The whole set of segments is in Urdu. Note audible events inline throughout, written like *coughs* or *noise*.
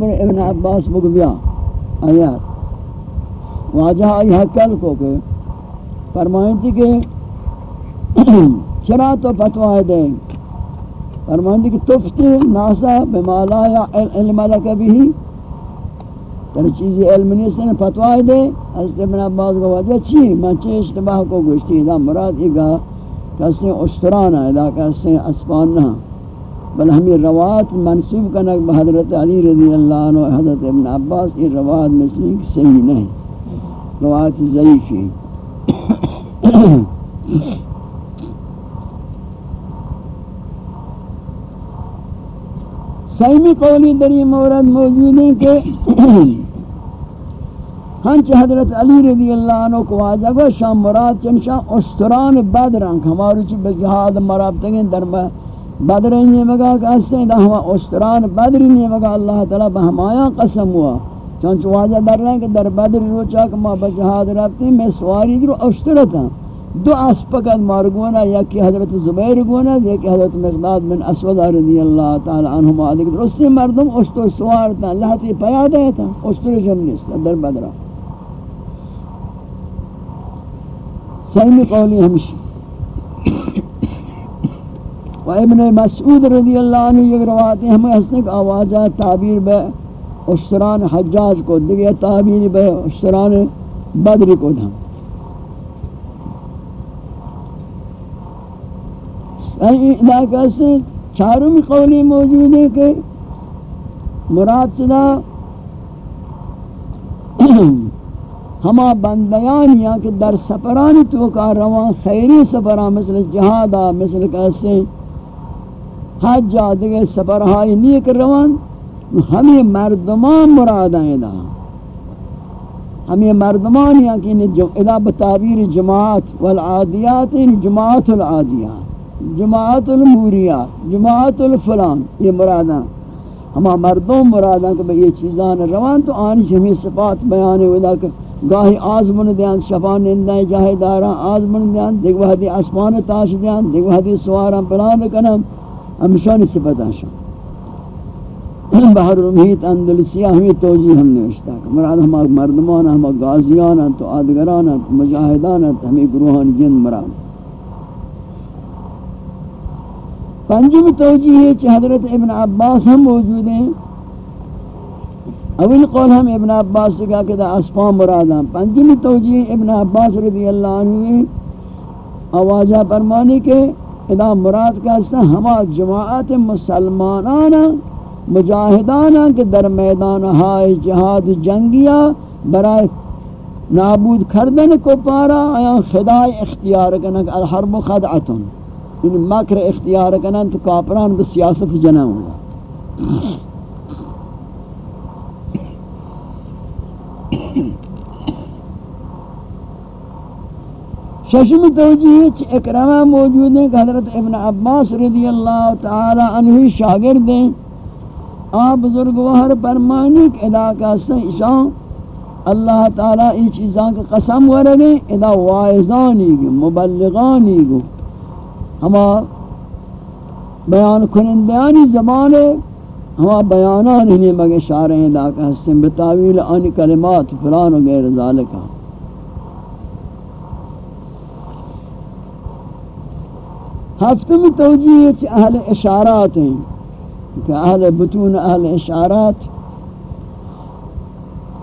پر ابن عباس بگو بیا آیات واجہ آئی حکل کو کہ فرمائیں تھی کہ *clears throat* چرا تو فتوہ دیں فرمائیں تھی کہ تفتی ناسا بمالا یا علم لکا بھی۔ تر چیزی علم نہیں سے فتوہ دے۔ حضرت ابن عباس کو وجہ چی من چی اشتباہ کو گوشتی دا، مراد یہ گا کسی اشتران ہے دا کسی اسپان نہ۔ بل ہمیں روایت منصوب کنک بحضرت علی رضی اللہ عنہ حضرت ابن عباس یہ روایت مثلی صحیح نہیں۔ روایت ضعیف ہے۔ سیمی قولی در یہ مورد موجود ہے کہ ہنچ حضرت علی رضی اللہ عنہ کو آجا گو شام مراد چنشان اشتران بدران ہمارو چی بجہاد مرابطگیں در بدر نہیں مگا کہ اس سے ہوا اشتران بدر نہیں مگا اللہ تعالی بہمایا قسم ہوا۔ چونچ واجہ در رہے کہ در بدر روچا کہ ما بجہاد رفتے میں سواری در اشترتا دو اسپقت مارگونا، یکی حضرت زبیر گونا، یکی حضرت مقداد بن اسود رضی اللہ تعالی عنہما۔ دیکھ رستی مردم اشتر سوارتا اللہ تی پیادا ہے تھا، اشتر جمنیس در بدرہ سیمی قولی ہمشی و ابن مسعود رضی اللہ عنہ یہ روایت ہمیں حسن کا آوازہ تعبیر بے اشتران حجاج کو دیگے تعبیر بے اشتران بدر کو دھم۔ علاقہ سے چاروں قولی موجود ہے کہ مراد چدا *clears throat* ہما بندیان یا کہ در سفرانی تو کا روان خیری سفران، مثل جہادا، مثل کیسے حج دیگه سفرهای نیک روان، ہمیں مردمان مراد ہیں دا ہمیں مردمان یا کہ ادا بتعبیر جماعت والعادیات جماعت العادیات جماعت الموریات جماعت الفلان، یہ مراد ہیں۔ ہما مردم مراد ہیں کہ یہ چیزان روان، تو آنی ہمیں صفات بیان ہے کہ گاہی آزمن دیان شفان نندائیں جاہی داران آزمن دیان، دیکھ وحدی اسمان تاش دیان، دیکھ وحدی سواران پلان کنم۔ ہمشان صفت آشان بحر المحیط اندلسیہ ہمیں توجیہ ہم نے اشتا کہ مراد ہم مردمان، ہم غازیان، تو آدگران، تو مجاہدان ہمیں گروہان جن مراد۔ پنجم توجیہ ہے کہ حضرت ابن عباس ہم موجود ہیں۔ اول قول ہم ابن عباس سے کہا کہ دا اسفان مراد ہیں۔ پنجم توجیہ ابن عباس رضی اللہ عنہ آوازہ فرمانے کے ادا مراد کہتا اس ہما جماعت مسلمانانا مجاہدانا کہ در میدان ہائے جہاد جنگیا برائے نابود کردن کو پارا، آیا خدای اختیار کنک الحرب خدعتن ان مکر اختیار کنن تو کافران بسیاست جنہ ہوگا ششم توجیہ چھ اکرامہ موجود ہیں کہ حضرت ابن عباس رضی اللہ تعالی عنہ شاگرد ہیں۔ آپ بزرگ وحر پرمانی کہ علاقہ سے اشان اللہ تعالی ای چیزاں کا قسم ورگیں ادا وائزانی گو مبلغانی گو ہما بیان کنندیانی زبان ہما بیانان ہی مگے شارع علاقہ سے بتاویل آنی کلمات فلان و غیر ذالکہ ہفتم توجیہ چھ اہل اشارات ہیں؟ کہ اہل بطون اہل اشارات۔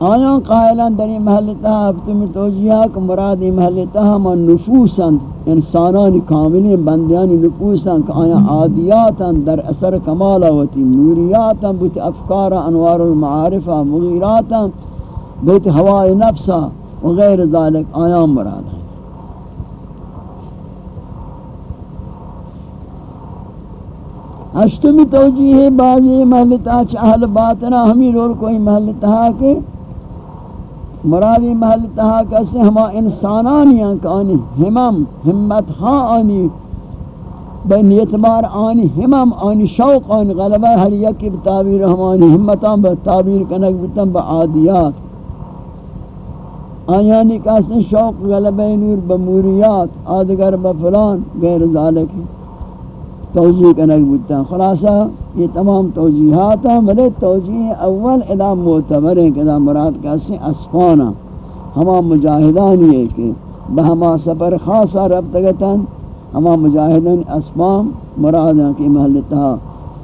آیاں قائلان در محلتہ ہفتم توجیہ کہ مراد محلتہ ہم نفوساں انسانان کاملی بندیان نفوساں کہ آیاں عادیاتاں در اثر کمالا ہوتی نوریاتاں بوت افکار انوار المعارفہ مغیراتاں بوت ہوائے نفسا وغیر ذالک آیاں مراد ہیں اشتمی توجیہ ہے، بعضی محلتہ چھ اہل باطنہ ہمیں رول کوئی محلتہ کہ مرادی محلتہ کسی ہما انسانانیاں کہ آنی، ہمم، ہمت ہاں آنی بین اعتبار آنی، ہمم آنی، شوق آنی، غلبہ ہر یکی بتابیر ہمانی ہمتاں بتابیر کنک بتن با عادیات۔ آیانی کسی شوق، غلبہ نور بموریات آدگر بفلان غیر ذالک۔ توجیہ کنک بودتا۔ خلاصہ، یہ تمام توجیحات ہیں بلے توجیح اول ادا معتبر ہیں کہ ادا مراد کیسے اسفانا۔ ہما مجاہدان یہ کہ بہما سفر خاصا رب تگتاً ہما مجاہدان اسفان مراد ہیں کہ محلتہ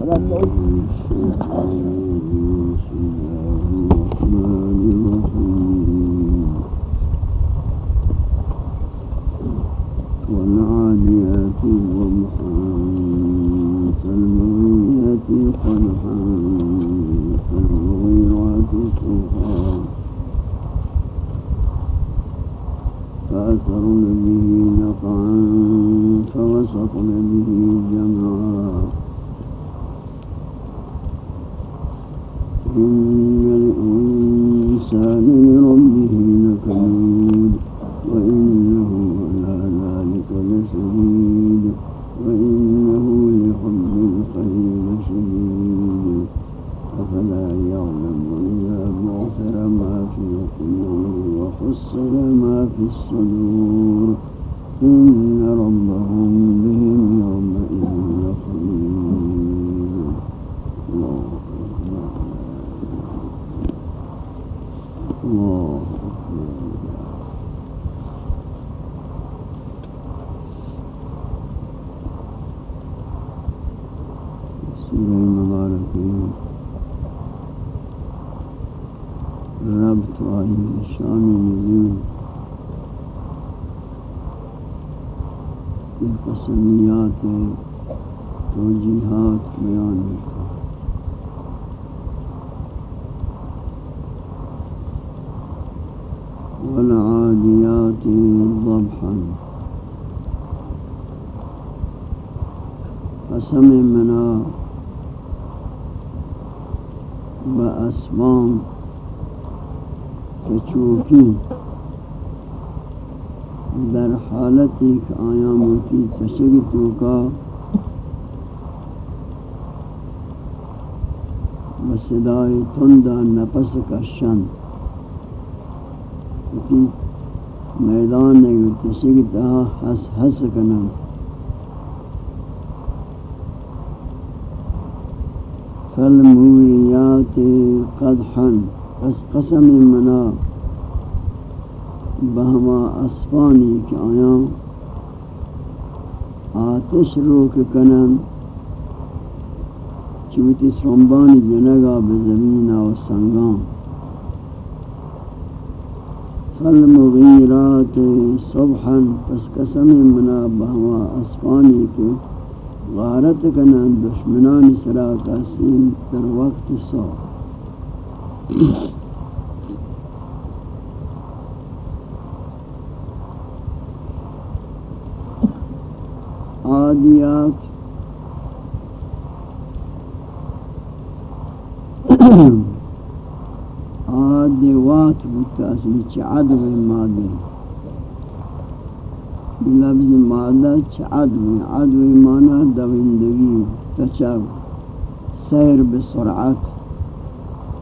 والعاديات فأثرن به نقعا فوسطن به جمعا. إن الإنسان نفس کا شن موتی میدان نگو تشگ تہا حس حس کنم فالموریات قدحا، پس قسم منا. بہما اسفانی کی آیاں. آتش روک کنن. چوتی سرمبانی جنگا بزمین و سنگان فالمغیرات صبحا پس قسم منا بہما اسفانی کی غارت کنن دشمنان سرا تحسین در وقت سو عادیات *clears throat* عادوات بودتا اصلی چه عدو ماده لفظ مادہ چھ عدو عدو مانا دوندگی تچب سیر بسرعت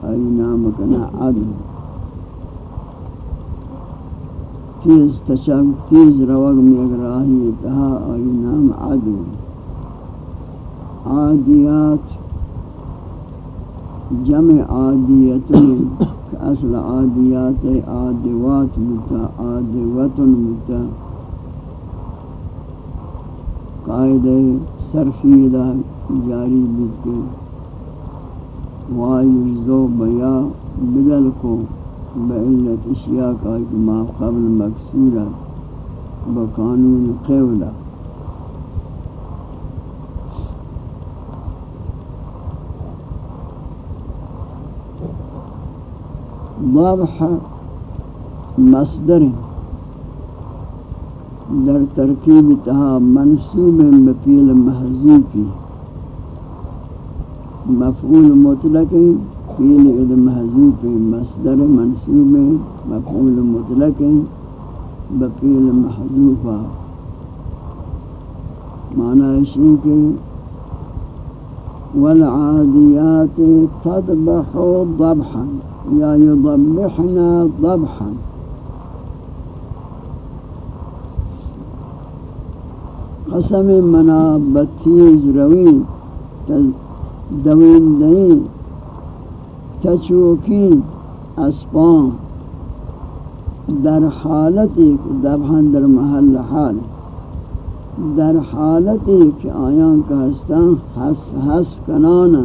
ای نام کنا عدو تیز تچب تیز روگ میں اگر آئی تہا، ای نام عدو عادیات جمع عادیتن اصل عادیات عادوات متا عادوتن متا. قاعدہ سرفیدہ جاری بکے وایجزو بیا بدل کو بعلت اشیاء کا ایک ما قبل مقصورہ بقانون قولہ ضبح مصدر در ترکیب تہا منصوب بفیل محذوفی مفعول مطلق فیل اد محذوف مصدر منصوب مفعول مطلق بفیل محذوفا معنی ہے کہ والعادیات تضبح ضبحا۔ یا یضبحنا ضبحا قسم منا بتیز روین دوین دین تچوکین اسپان در حالتی دبہن در محل حال در حالتی کہ آیان کا ہستان حس حس کنانا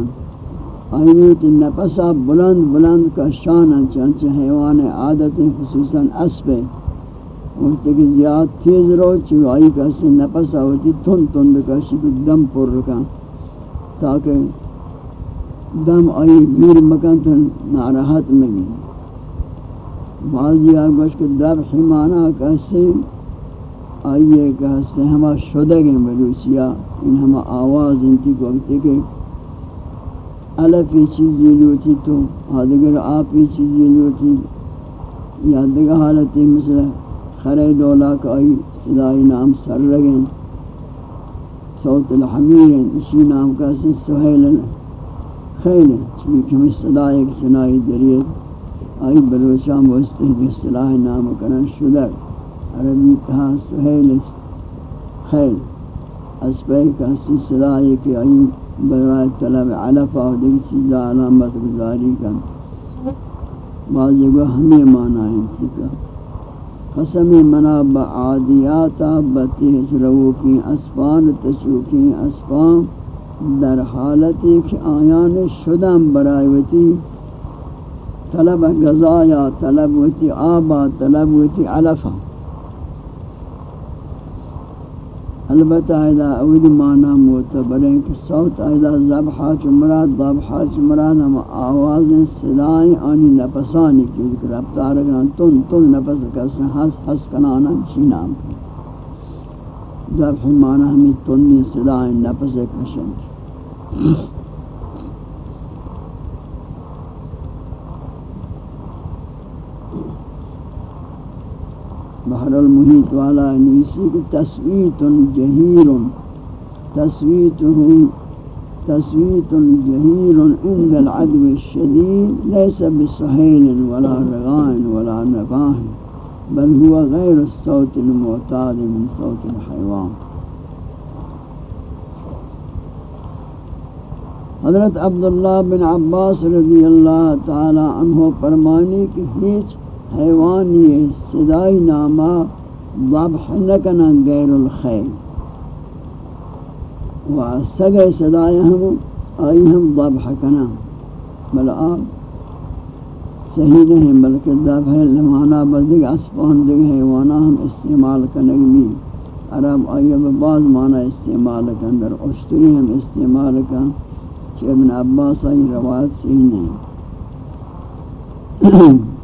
آئیوت نفسا بلند بلند کا شانا چنچہ حیوان عادت خصوصاً اسب وقت کہ زیاد تیز رو چو آئی کا ہستی نفسا ہوتی تن تن بکشی کو دم پر رکا تاکہ دم آئی میر مکان تو ناراحت میں بھی بعضی آگوش کے دب حمانا کہستے آئیے کہستے ہما شدگیں بلوچیا۔ ان ہما آواز انتی کو اگتے کہ علفی چیزی لوٹی تو آدگر آپی چیزی لوٹی یا دیگر حالتی مثل خرے دولا کا آئی صدای نام سر رگیں صوت الحمیر، اسی نام کا سے سہیل۔ خیل چونکہ ہمیں صدای ایک سنائی دریت آئی بلوچاں بوستے ہیں صلاح نام کرن شدر عربی کہا سہیل۔ خیل اسپے کا سی صدای کہ آئی برائے طلب علف اور دیگر چیزا علامت گزاری کا بعضی کو ہمیں مانا ہے ٹھیک قسم منا بعادیاتا بتیج رو کی اسفان تشوکی اسفان، در حالتی کہ آیان شدم برائیوتی طلب غذایا طلب وتی آبا، طلب وتی علفا۔ البتہ ایدہ اول معنی معتبر ہے کہ صوت ایدہ ذبحہ مراد ذبحہ مراد ہم آواز صدای آنی نفسانی کی ذکر رفتار کران تن تن نفس کسی حس حس کنانا چی نام کی ذبح معنی ہمیں تنی صدای نفس کشن۔ بحر المحیط والا نویسی کی تصویت جہیر تصویت جہیر عند العدو الشدید لیس بسحیل ولا رغائن ولا نباہ بل هو غیر الصوت المعتاد من صوت الحیوان حضرت عبداللہ بن عباس رضی اللہ تعالی عنہ فرمانی کہ ہیچ حیوانی صدای نامہ ضبح نکنا غیر الخیل. و سگے صدای ہم آئی ہم ضبح کنا بل آپ صحیح نہیں، بلکہ ذبح لمانا بدگ اسپان دگ حیوانا ہم استعمال کنگ عرب آئیے بعض معنی استعمال کن، در اشتری ہم استعمال کن کہ ابن عباس آئی روایت صحیح نہیں. *clears throat*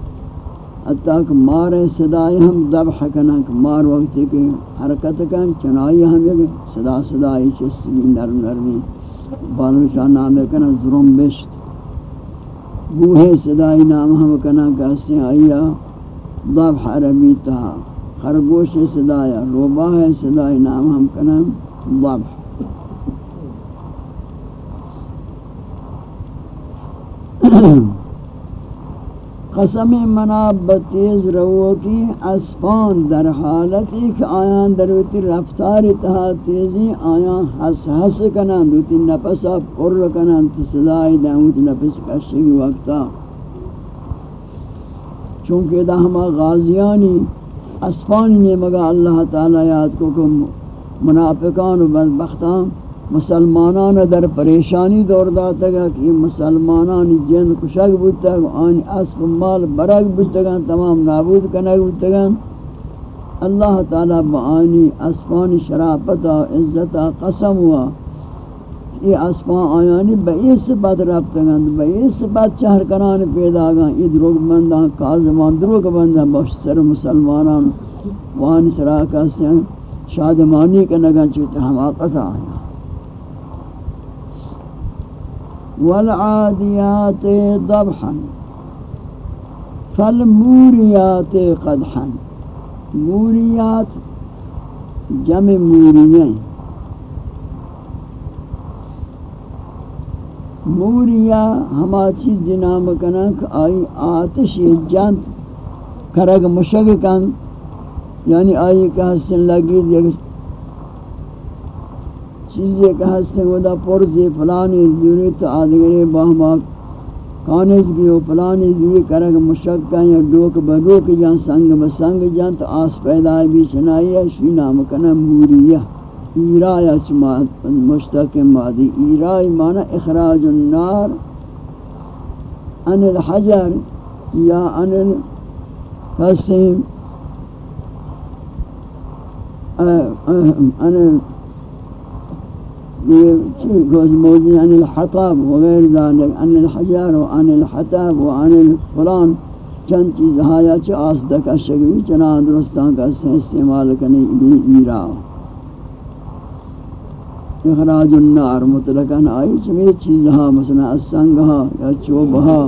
حتیٰ کہ مار صدای ہم دبح کنا کہ مار وقت کہ حرکت کن، چنائی ہم یک صدا صدای چستی نرم نرمی۔ بالوشان نام کنا ظلم بشت۔ بوہے صدای نام ہم کنا کہستے آئیا۔ دبح عربی تا خرگوش صدایا، روباہ صدای نام ہم کنا دبح قسم مناب تیز رو اسفان در حالتی کہ آیان دروتی رفتار تہا تیزی آیان حس حس کنن دوتی نفسا پر کنن تصدائی دہوت نفس کشی وقتا. چونکہ دا ہما غازیانی اسفانی نے مگا اللہ تعالی یاد کو کہ منافقان و بدبختان مسلمانان در پریشانی دور داتا گا کہ مسلمانان جن کشک بودتا گا آنی اسب مال برگ بودتا گا، تمام نابود کنگ بودتا گا۔ اللہ تعالی با آنی اسفان شرافتا عزتا قسم ہوا۔ یہ اسفان آیانی با یہ صفت رابطا گا، با یہ صفت چہر کنان پیدا گا۔ یہ دروگ بندان کازمان دروگ بندان باشتر مسلمانان وانی سراکہ سے شادمانی کنگا چوتا حماقت آیا۔ والعادیات ضبحا فالموریات قدحا. موریات جمع موریاں موریا ہما چیز نام کنک آئی آتش جانت کرگ مشگ کن یعنی آئی کہ حسن لگی دیکھ چیزیں کہ ہستے ودا پرزی فلانی زوری ضرورت آدگری باہما کانز گیو فلانی زوی کرگ مشکا یا ڈوک بروک جان سنگ بسنگ جان تو آس پیدا بھی چنائی ہے، شی نام کنا موریہ۔ ایرایا چمات مشتق مادی۔ ایرائی مانا اخراج النار۔ ان الحجر یا ان الحسیم ان یہ گوز موجود عن الحطاب وغیر ذلك، عن الحجار وعن الحطاب وعن الفلان. چند چیز ہایا چھ آسدہ کا شگوی چنان درستان کا استعمال کرنے بھی ایرا. اخراج النار مطلقاً آئی چمی چیز ہاں مثلا السنگ ہاں یا چوب ہاں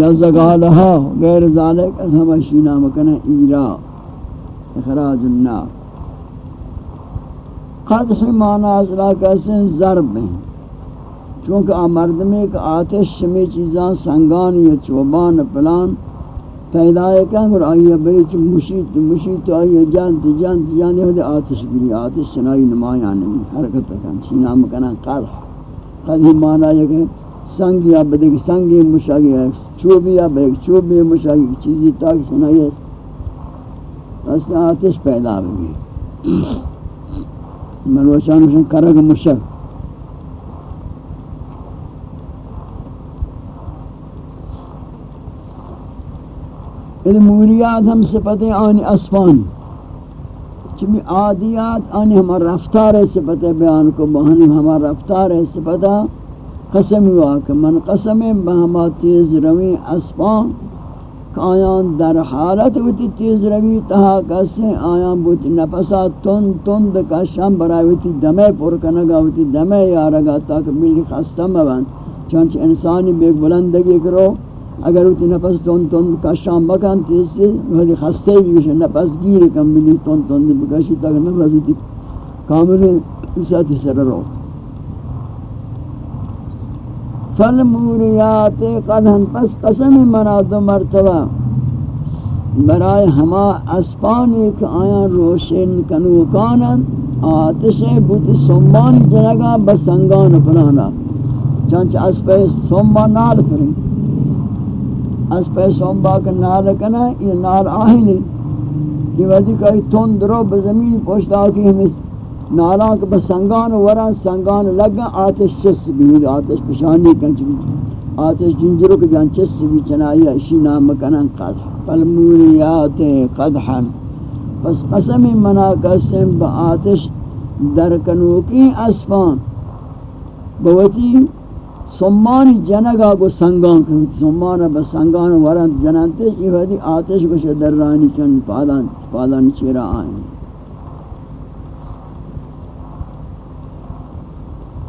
یا زگال ہاں غیر ذالک از ہم اشینا مکنہ ایرا. اخراج النار. قدح معنی اصلا کہتے ہیں ضرب ہیں چونکہ آمرد میں ایک آتش شمی چیزاں، سنگان یا چوبان پلان پیدا ہے کہ اور آئیے بری چھ مشید مشید تو آئیے جانت جانت یعنی جانت ہوتے آتش گری، آتش چنائی نمایاں نہیں حرکت رکھن چی نام قدح قدح معنی ہے کہ سنگ یا بدک سنگ مشاگی ہے، چوبی یا بدک چوبی مشاگی چیزی تاک سنائی ہے۔ اس نے آتش پیدا ہوئی۔ مروشان مشن کرگ مشک الموریات ہم صفتیں آنی اسفان. چمی عادیات آنی ہمار رفتار صفت بیان کو بہنی ہمار رفتار صفت قسم ہوا کہ من قسم بہما تیز روی اسفان. آیان در حالت وتی تیز روی، تہا کسے آیان بوت نفسا تن تند کشم برای وتی دمے پر کنگا وتی دمے یارگا تاک ملی خستہ مبن چانچ انسانی بیک بلندگی کرو۔ اگر وتی نفس تن تند کشم بکن تیز تیز، ولی خستے بھی بشن، نفس گیر کم ملی تن تند بکشی تاک نفس تی کامل اساتی سر رو۔ فالموریات قدہن پس قسم منا دو مرتبہ، برای ہما اسپان ایک آیا روشن کنوکانن، آتش بوت سنبان جنگا بسنگان پلانا چانچہ اس پہ سنبا نال کریں اس پہ سنبا کا نال کنا یہ نال آہنی یہ وجہ کہ تون درو بزمین پوشتا کی ہمیں نالا کہ بسنگان ورا سنگان لگا آتش چس بھی، آتش پشانی کنچ بھی، آتش جنجرو کے جان چس بھی چنائی اشی نام کنن قدح، فالموریات قدحا۔ پس قسم منا قسم با آتش در کنوکی اسفان۔ بوتی سمان جنگا کو سنگان کنوتی سمان با سنگان ورا جنانتے، یہ ودی آتش کو شدر رانی چن پادان پادان چیرا آئیں۔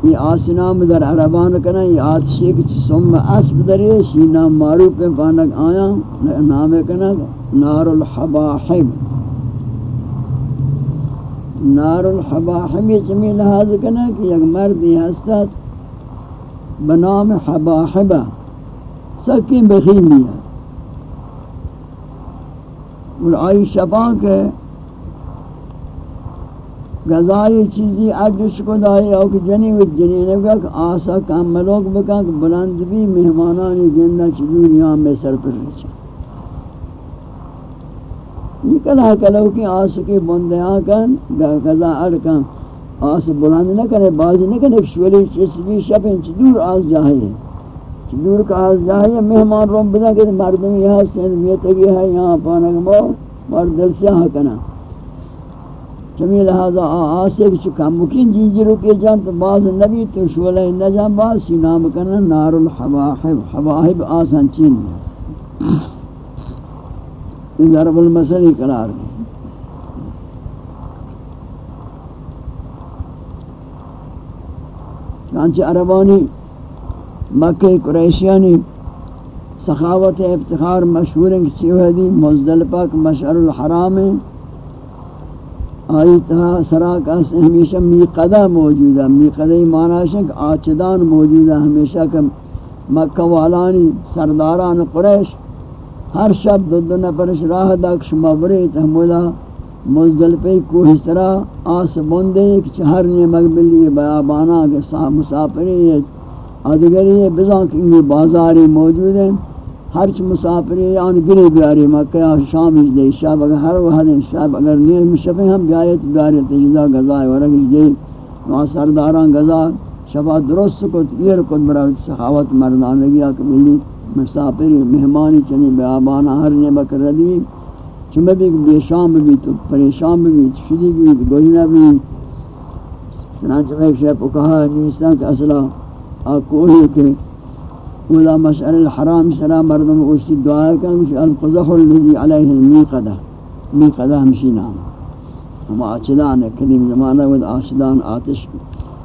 یہ آسنام در عربان کنا یہ آتشی کچھ سم اسب دری شی نام معروف پہ پانک آیا، نام کنا نار الحباحب نار الحباحب یہ چمی لحاظ کنا کہ یک مرد یہ ہستت بنام حباحبہ سکیں بخیلی ہے۔ اور آئی شبان کے غذائی چیزی اڈش کو دائی او کہ جنی و جنی نگا کہ آسا کام ملوک بکا کہ بلند بھی مہمانانی جنہ چیزی یہاں میں سر پر رچا نکلا کلو کی آس کے بندیاں کن غذا اڈ آس بلند نہ کرے بازی نہ کرے شولی چیز بھی شپیں چی دور آس جاہے چی دور کا آس جاہے مہمان روم بدا کہ مردم یہاں سین میتگی ہے یہاں پانک مو مرد دل سے ہاں کنا. چمی لہذا آسے کچھ کم مکین جنجرو کے جان تو بعض نبی تو شولہ نجام بعض سی نام کرنا نار الحباحب حباحب آسان چین۔ یہ ضرب المثلی قرار ہے چانچہ عربانی مکہ قریشیانی سخاوت افتخار مشہور ہیں کہ چیوہ دی مزدلپہ مشعر الحرام ہیں۔ آئی تہا سراک اس ہمیشہ میقدہ موجود ہے۔ میقدہ معنی ہے کہ آچدان موجود ہے ہمیشہ کہ مکہ والانی سرداران قریش ہر شب دو دو نفرش راہ داک شما برے تحمولا مزدل پہ کوئی سرا آس بندے کہ چہر نے مقبلی بیابانا کے مسافری ہے ادگری ہے بزان کہ بازاری موجود ہیں۔ ہرچ مسافری آن گری بیاری مکہ شام اج دے شب اگر ہر وحد شب اگر نیر مشفے ہم بیایت بیاری تجزا گزائے ورگ اج دے۔ وہاں سرداران گزا شفا درست کو تیر کو برا سخاوت مردان لگی آکھ ملی مسافری مہمانی چنی بیابانا، ہر نے بکر ردی چمہ بھی بے شام بھی تو پریشان بھی شدی بھی گوجنا بھی۔ چنانچہ میں ایک شیف کو کہا نیستان کہ اصلا آکوہی کہ اولا مشعر الحرام سرا مردم اوشتی دعا کہ مش القزح اللذی علیہ المیقدہ میقدہ ہمشی نام ہم آچدان ہے زمانہ ود آچدان آتش.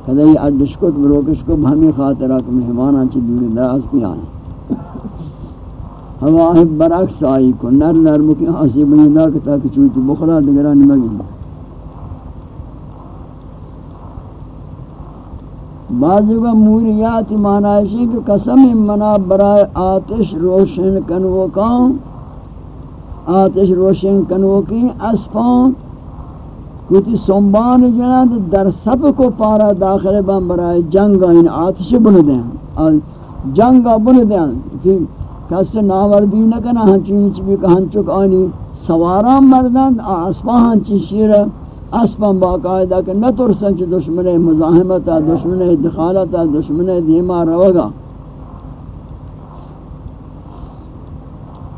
کدی ادش کو بروکش کو ہمیں خاطرہ کہ مہمان چی دور دراز پی آئیں ہوا برعکس آئی کو نر نر مکی حاسی بنیدہ کہ چوتی بخلا دگران مگی بعضی کا موریات معنی کہ قسم منا برائے آتش روشن کنو کام آتش روشن کنو کی اسپان کتی سنبان جناد در سب کو پارا داخل بان برائے جنگا ان آتش بن دیں جنگا بن دیں کس ناوردی نہ کنا ہنچین چ بھی کہن چک آنی سواران مردان اسپا ہنچی شیر اسپا باقاعدہ کہ نہ ترسن چ دشمن مزاحمت دشمن دخالت دشمن دیما روگا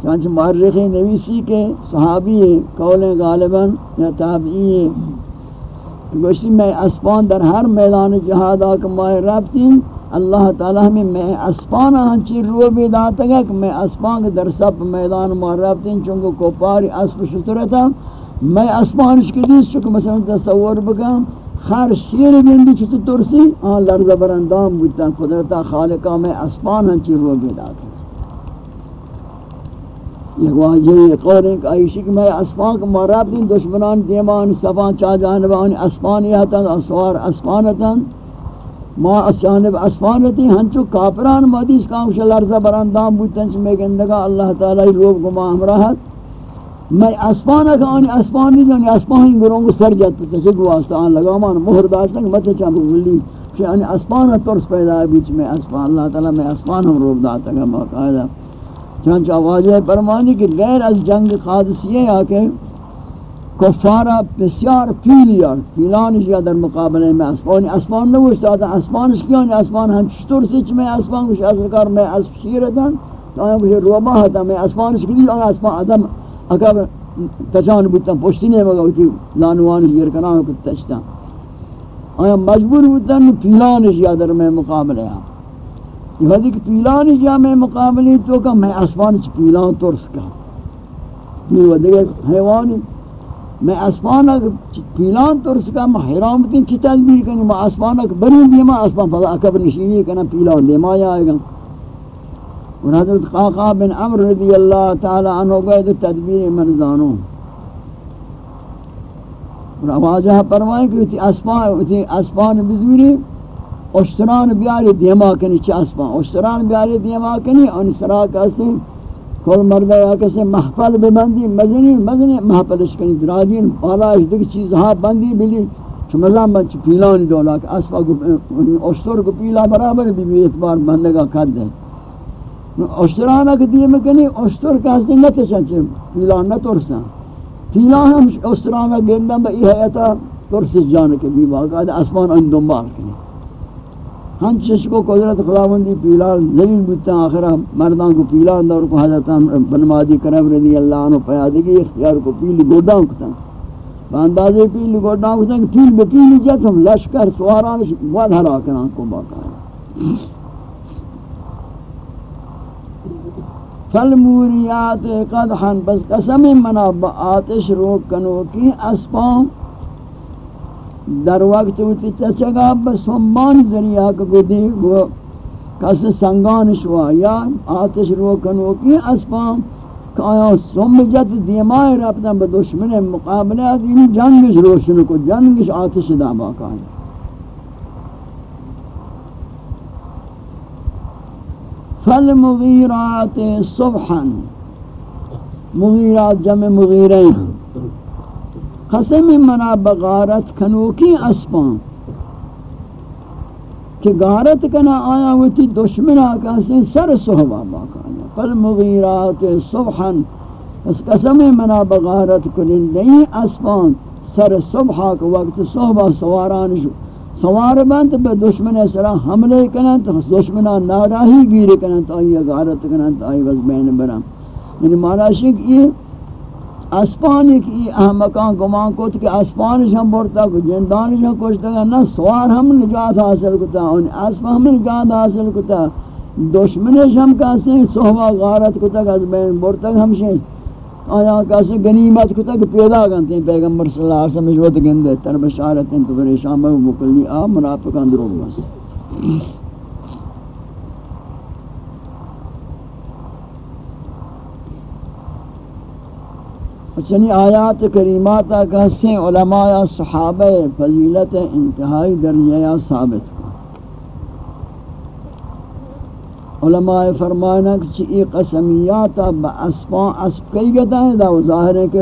چانچہ مورخی نویسی کے صحابی قول غالباً یا تابعی گوشتی میں اسپان در ہر میدان جہاد آکھ ماہ رابطیں اللہ تعالی ہمیں میں اسپان ہنچی رو بھی داتا گا کہ میں اسپان در سب میدان معرب تین، چونکہ کو پاری اسپ شترتا میں اسپان اس کے دیس چکہ مثلا تصور بکا خر شیر بندی چھتا ترسی، آن لرز برندام بودتا قدرتا خالقہ میں اسپان ہنچی رو بھی داتا یہ واجہ، یہ قول ہے کہ آئیشی کہ میں اسپان کے معرب تین دشمنان، دیمان، سبان، چا جانبان اسپان یہتا اسوار اسپانتا ما اس جانب اسفانتی ہنچو کافران مدیس کام شلرزہ براندام بودتن چھ میں گندگا اللہ تعالی روب گما ہمراہت میں اسفانہ کا آنی اسفان نہیں جانی اسفان ہی گرونگو سر جات پتا سے گواستان لگا مانا مہر داشتا کہ مطلع چاہم بلی کہ آنی اسفانہ ترس پیدا ہے بیچ میں اسفان اللہ تعالی میں اسفان ہم روب داتا گا موقع چنانچہ واجہ فرمانی کہ غیر از جنگ قادسیہ آکے کفارا بسیار پیلیار پیلانش یا در مقابلے میں اسپانی اسپان نوشتا تھا اسپانش کیانی اسپان ہم چطور سچ میں اسپان کچھ اصل کار میں اسپ شیرتا تو آیا کچھ روبا ہوتا میں اسپانش کلی آیا اسپان آدم۔ اکاب تچان بودتا پشتی نہیں مگا ہوتی لانوانش گیر کنان کت تچتا آیا مجبور بودتا پیلانش یا در میں مقابلے ہاں یہ وقتی کہ پیلانش یا میں مقابلے تو کہ میں اسپانش پیلان ترس کا یہ ودگے حیوانی میں اسمانک پیلان ترس کا میں حیران بکن چی تدبیر کنی میں اسمانک بری دیما اسمان فضا اکبر نشینی کنا پیلان دیما آئے گا اور حضرت قاقا بن عمر رضی اللہ تعالی عنہ گئے تو تدبیر من زانو۔ اور آوازہ پرمائے کہ تی اسمان تی اسمان بزوری، اشتران بیاری دیما کنی، چی اسمان اشتران بیاری دیما کنی ان سراک اسی کل مردہ یا کسی محفل ببندی، مزنی مزنی محفلش کنی درادین بالا اس چیزها بندی بلی چو مزان بند چو پیلانی دولا کہ اسفا اشتر کو پیلا برابر، بی بی اعتبار بندگا کد دے اشترانا کہ دیئے مکنی اشتر کہستے نتشن چو پیلان نترسن پیلان ہم اشترانا گندن با ای حیطا ترس جانکے بی باقا اسمان ان دنبال کنی ہم چش کو قدرت خداوندی پیلال ذلیل بودتا آخرہ مردان کو پیلان دور کو حضرت بنمادی کرم رضی اللہ عنہ پیادگی اختیار کو پیل گوڑاں کتا باندازے پیل گوڑاں کتا پیل بپیل جت ہم لشکر سوارانش بہت حرا کران کو باقا فالموریات قدحن بس قسم منا با آتش روک کنو کی اسپام در وقت ہوتی چچگا بس بسنبان ذریعہ کو دی وہ کس سنگان شوا، یا آتش روکنو کی اسپام کہ آیا سم جت دیمائی رابطہ با دشمن مقابلہ دین جنگش روشن کو، جنگش آتش دا باقا فالمغیرات صبحا. مغیرات جمع مغیرین. قسم منا بغارت کنوکی اسپان کہ غارت کنا آیا ہوتی دشمن آکا سر صحبہ باقایا فالمغیرات صبحا. اس قسم منا بغارت کنندین اسپان سر صبح کے وقت صحبہ سواران شو سوار بند بے دشمن سرا حملے کنن تو دشمنہ ناراہی گیر کنن تو آئی غارت کنن تو آئی بس بین برام یعنی مانا شک یہ اسپان ایک ای احمقان گمان کو کہ اسپان ہم بورتا کو جندان ہم کوشتا گا نہ سوار ہم نجات حاصل کتا ان اسپان ہم نجات حاصل کتا۔ دشمن ہم کاسے صحبہ غارت کتا کہ از بین بورتا ہم شے آیا کاسے غنیمت کتا کہ پیدا گنتے ہیں؟ پیغمبر صلی اللہ علیہ وسلم جو گندے تر بشارت ہیں تو پریشان میں مکلی آ منافقان دروگ بس اچھا، چنی آیات کریمات کا سے علماء صحابہ فضیلت انتہائی درجہ ثابت۔ علماء فرمانا کہ یہ قسمیات با اسپان اسپ کئی گتا ہے دا ظاہر ہے کہ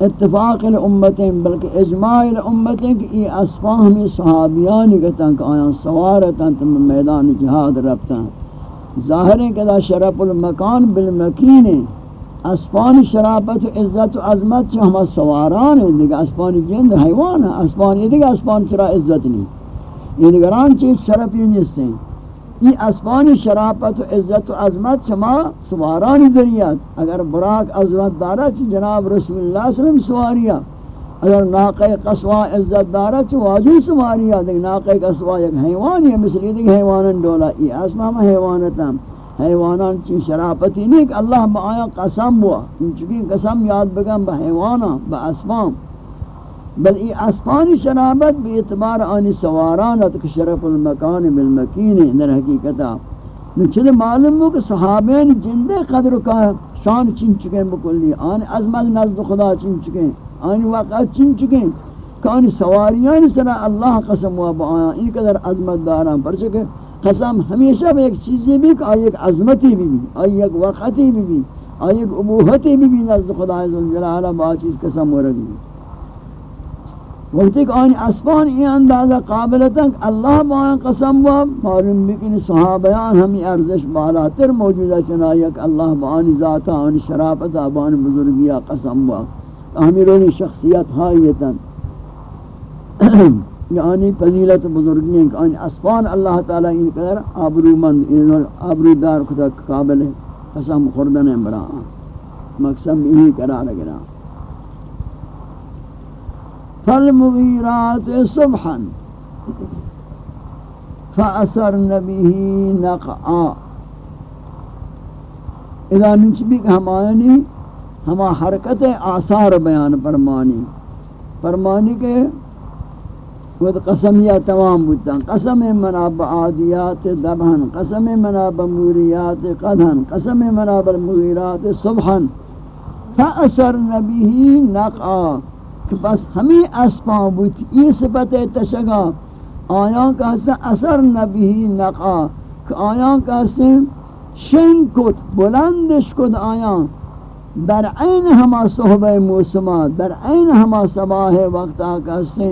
اتفاق الامتیں بلکہ اجماع الامتیں کہ یہ اسپان ہمیں صحابیانی کہتا ہیں کہ آیاں سوارتا تم میدان جہاد ربتا ہیں۔ ظاہر ہے کہ دا شرف المکان بالمکین ہے اسپان شرافت و عزت و عظمت چ ہم سواران ہیں۔ دیگه اسپان جند حیوان ہے اسپان یہ دیگه اسپان چرا عزت نہیں۔ یعنی یہ دیگران چیز شرف یہ نیستیں یہ اسپان شرافت و عزت و عظمت شما سواران ذریعت اگر براق عظمت دارا چ جناب رسول اللہ صلی اللہ علیہ وسلم سواریا؟ اگر ناقہ قصوا عزت دارا چ واجی سواریا؟ دیگه ناقہ قصوا ایک حیوان ہے، مثل یہ دیگه حیوانن ڈولا یہ اسمان حیوانتا حیوانان چی شرافتی نہیں کہ اللہ با آیا قسم ہوا چونکہ قسم یاد بگم، با حیوانا با اسمان بل ای اسپانی شرافت بی اعتبار آنی سوارانت کہ شرف المکان بالمکین در حقیقتا نو چھل معلوم ہو کہ صحابین جندے قدر کا شان چن چکے بکلی آنی عظمت نزد خدا چن چکے آنی وقت چن چکے کہ آنی سواریان سرا اللہ قسم ہوا با آیا ای قدر عظمت داران پر چکے قسم ہمیشہ ایک چیزی بھی کہ آئی ایک عظمتی بھی بھی آئی ایک وقتی بھی بھی آئی ایک ابوہتی بھی بھی نزد خدا عزوجلالہ با چیز قسم ہو رہی وقتی کہ آنی اسپان یہ اندازہ قابلتا کہ اللہ با قسم ہوا معلوم بھی صحابیان ہمیں ارزش بالاتر موجودہ چنائی کہ اللہ با ذاتا آنی شرافتا با آنی بزرگیہ قسم ہوا ہمیں رونی شخصیت ہائیتا *clears throat* یعنی فضیلت بزرگی ہیں کہ ان اسفان اللہ تعالی ان قدر آبرو مند ان آبرو دار خدا قابل قسم خوردن برا. مقسم یہی قرار گرا فالمغیرات صبحا. فأثرن به نقعا. اذا نچبی کہ ہمانی، ہما حرکت آثار بیان فرمانی. فرمانی کے خود قسمیہ تمام بودتا قسم مناب عادیات دبہن قسم مناب موریات قدہن قسم مناب المغیرات صبحن فأثر نبیہی نقعا. کہ بس ہمیں اسپاں بودت یہ صفت تشگا۔ آیاں کہسا اثر نبیہی نقعا کہ آیاں کہسا شن کت، بلندش کت آیاں۔ در عین ہما صحبہ موسمہ، در عین ہما صباح وقتا کہسا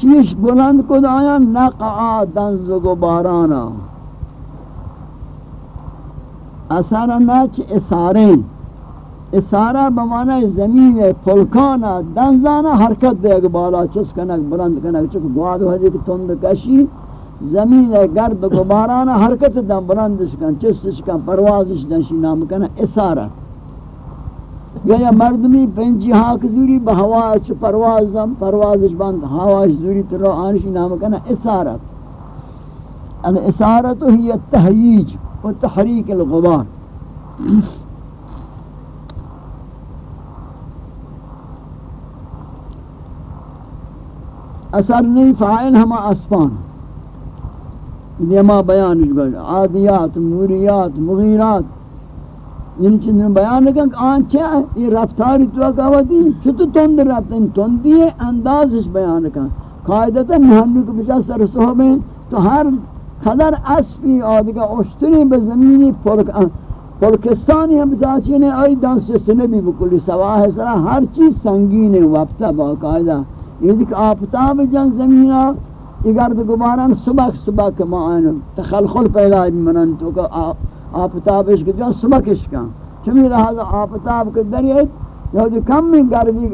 چیش بلند کد آیا نقعا دنزگ و بارانا اثارا نچ اساریں اسارہ بمعنی زمین پلکانا دنزانا حرکت دے اگر بالا، چس کنک، بلند کنک چک گواد ہو جائے کہ تند کشی، زمین گرد و بارانا حرکت دن بلندش کن چسش کن پروازش دن شی نام کن، اسارہ۔ یا مردمی پنجی ہاک زوری با ہوا چ پرواز دم پروازش بند، ہوا زوری تو آنش نام کنا اسارت الاسارت ہی التحییج و تحریک الغبار۔ اثر نہیں فائل ہما اسپان۔ یہ ما بیان عادیات، موریات، مغیرات۔ یعنی چیز میں بیان لگا کہ آن چاہ یہ رفتاری تو اکاواتی چھو تو تند رفتن تندی اندازش بیان لگا قائدتا محمد کو بچا سر صحبیں تو ہر قدر اسپی آدھگا اشتری بزمینی پرک پلکستانی ہم بزاچی نے آئی دانس جس نبی بکلی، سواہ سرا ہر چیز سنگین ہے وقتا باقاعدہ یعنی یہ دیکھ آفتاب جن زمینہ اگر گباران صبح صبح کے معنی تخلخل پیدا منن تو کہ آفتابش کے جن صبح کش چمی رہا آفتاب کے دریت یا جو کم میں گردی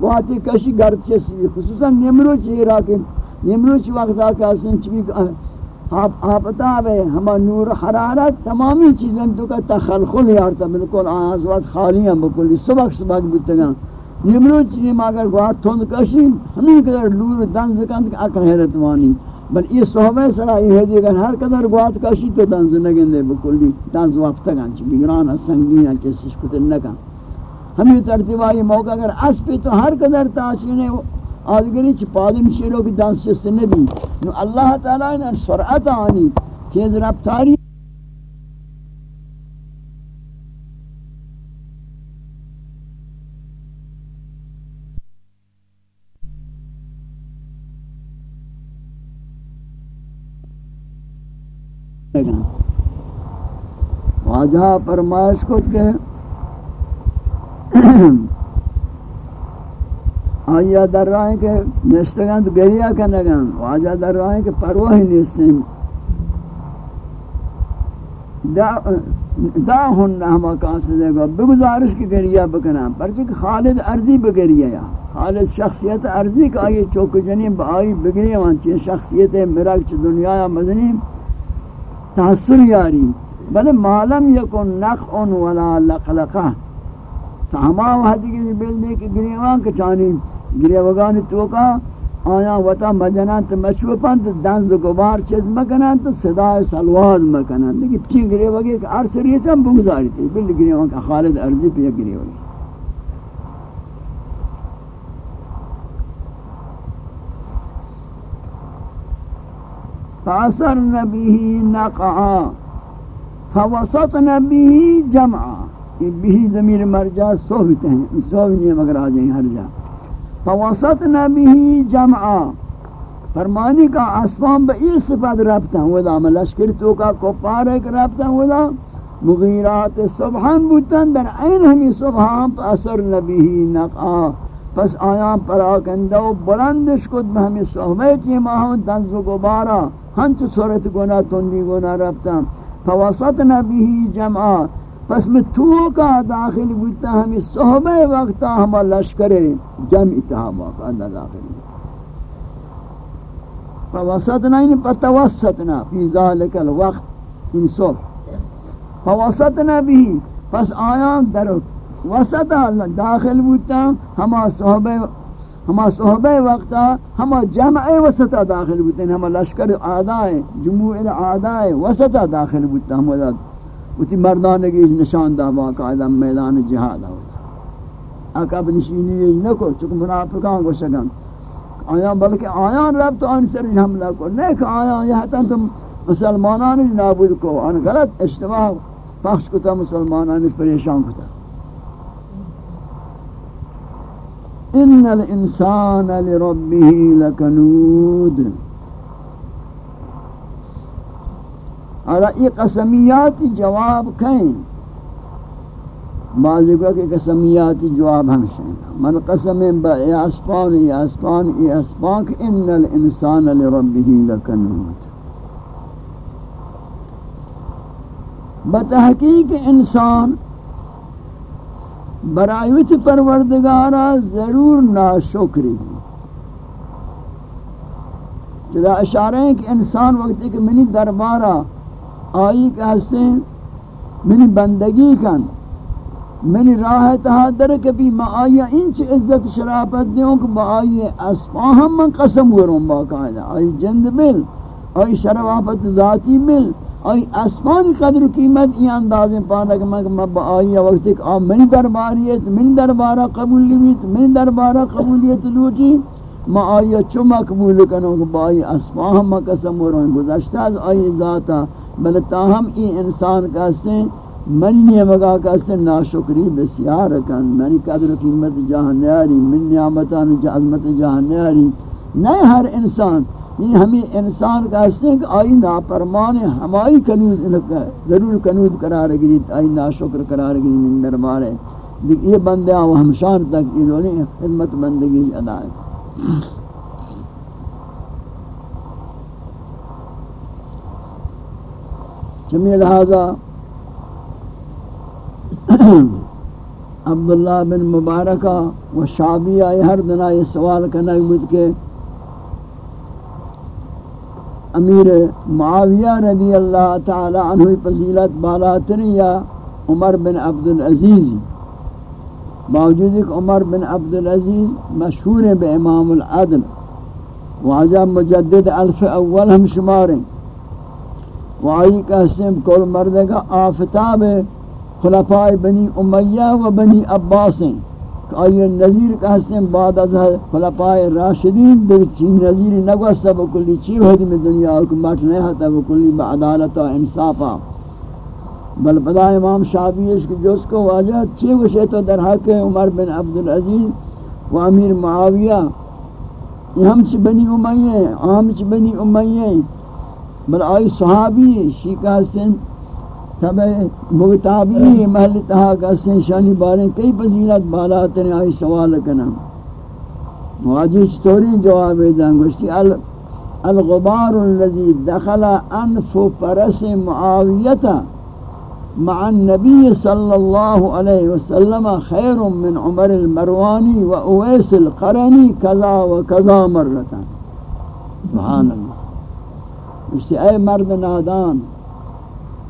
گواتی کشی گرد چیسی خصوصا نمرو چی راکن نمرو چی وقت آکا سن چمی آفتاب ہے ہما نور حرارت، تمامی چیزیں تو کا تخلخل یارتا بالکل آزوات خالی ہیں بکلی صبح صبح بودتگا نمرو چیزیں اگر گوات تھوند کشی ہمیں قدر لور دنز کند کہ اکر حیرت وانی. بل یہ صحبہ سرا یہ ہے دیگر ہر قدر گوات کشی تو دنز نگندے بکلی. دنز وفتگا چی بگرانا سنگینا چیسش کتن نکا ہمیں ترتیبائی موقع اگر اس پہ تو ہر قدر تاشینے آدگری چی پادم شیرو کی دانس چست نبی. نو اللہ تعالی نے سرعت آنی، تیز رفتاری واجہ فرمائش کو کہ آیا در رائے کہ نشتگان تو گریہ کنگان واجہ در رائے کہ پرواہی نیستن دا ہن ہما کاسے دے گا۔ بگزارش کی گریہ بکنا۔ پرچہ کہ خالد ارضی بگریہ یا۔ خالد شخصیت ارضی کا آئی چوک جنیم با آئی بگریہ وانچین شخصیت مرک چھ دنیا یا مدنیم تحصر یاری، بلے مالم یکن نقعن ولا لقلقہ تمام وحدی کی بلدے کی گریوان کچانی گریوگان توکا، آیا وطا مجنان مشو پند دنز گبار چیز مکنن تو صدای سلواد مکنن۔ دیکھ پچین گریوگی کہ عرص ریسم بگزاری تھی بلد گریوان کا خالد ارضی پہ گریوگی۔ فاثر نبیه نقعا فوسط نبیه جمعا. بھی ضمیر مرجع صحبت ہیں صحبت نہیں مگر آ جائیں ہر جا. فوسط نبی جمعا. فرمانی کا اسفان با ای صفت ربتا ودا ملشکر تو کا کپار ایک ربتا ودا مغیرات صبحان بودتن در این ہمی صبحان پا اثر نبی نقا پس آیان پراکندہ و بلندش کد بہمی صحبت چی ماہوں دنز و گبارا، ہنچ صورت گناہ تندی گناہ ربتا فوسط نبی جمعا پس میں تو کا داخل بودتا ہمیں صحبہ وقتا ہما لشکر جمع اتحابا کا داخل بودتا۔ فوسطنا یعنی پتوسطنا فی ذالک الوقت، ان صبح۔ فوسطنا بھی پس آیان در وسطا داخل بودتا، ہما صحبہ ہما صحبہ وقتا، ہما جمع وسطا یعنی داخل بودتا ہما لشکر آدائے جموع آدائے وسطا داخل بودتا، ہما داخل اتی مردانگی نشان دا باقاعدہ میدان جہاد ہوتا اکب نشینی نہ کو چکہ منافقان کو شگن آیا بلکہ آیان رب تو آن سر حملہ کو۔ نہیں کہ آیا یہاں تم مسلمانان نابود کو۔ آن غلط اشتباہ پخش کتا مسلمانان اس پریشان کتا۔ ان الانسان لربه لکنود حالا یہ قسمیاتی جواب کہیں بعضی کو کہ قسمیاتی جواب ہمشہ من قسم با ای اسپان ای اسپان ای اسپان کہ ان الانسان لربه لکنود بتحقیق انسان برایوت پروردگارا ضرور ناشکری۔ جدا اشارہ ہے کہ انسان وقت کہ منی دربارہ آئی کہتے ہیں منی بندگی کن، منی راہ تہا در کبھی ما آیا انچ عزت شرافت دیوں کہ با آئی اسفاہم من قسم ورون باقاعدہ۔ آئی جند مل، آئی شرافت ذاتی مل آئی اسفان قدر قیمت ای اندازیں پانک میں با آئی وقت ایک آم منی درباریت منی دربارہ قبول لیت منی دربارہ قبولیت لوٹی ما آئی چو مقبول کنوں کہ با آئی اسفاہم من قسم ورون گزشتہ از آئی ذاتا بل تاہم ای انسان کہتے منی مگا کہتے ناشکری بسیار کن۔ منی قدر قیمت جہاں نیاری، من نعمتان عظمت جہاں نیاری۔ نہیں ہر انسان یہ ہمیں انسان کا حصہ ہے کہ آئی ناپرمان ہمائی کنود ضرور کنود قرار گری آئی ناشکر قرار گری من دربار ہے۔ دیکھ یہ بندے آؤ ہمشان تک یہ دونی خدمت بندگی ادا ہے۔ جمعی لہذا عبداللہ بن مبارکہ و شعبی آئے ہر دنہ یہ سوال کرنا بود کہ امیر معاویہ رضی اللہ تعالی عنہ فضیلت بالاتری یا عمر بن عبدالعزیز۔ باوجود کہ عمر بن عبدالعزیز مشہور ہیں بے امام العدل، واجہ مجدد الف اول ہم شماریں وآئی کا حسن کول مردے کا آفتاب خلفاء بنی امیہ و بنی عباس ہیں۔ آئی نظیر کا حسن بعد از خلفاء راشدین در چی نظیر نگوستا بکلی چی وحدی میں دنیا حکمت نہیں ہوتا بکلی بعدالت و انصافا۔ بل بدا امام شعبیش کہ جو اس کو واجہ چی وشے تو در حق عمر بن عبدالعزیز و امیر معاویہ۔ یہ ہم چی بنی امیہ ہم چی بنی امیہ بل آئی صحابی شیکہ حسن تبع مغتابی محل تہا کا شانی باریں کئی فضیلت بالا تنے آئی سوال کنا۔ واجی چطوری جواب دیں گوشتی؟ الغبار الذي دخل انف پرس معاویتا مع النبي صلى الله عليه وسلم خير من عمر المرواني وأويس القرني كذا وكذا مرة سبحان الله مشتی اے مرد نادان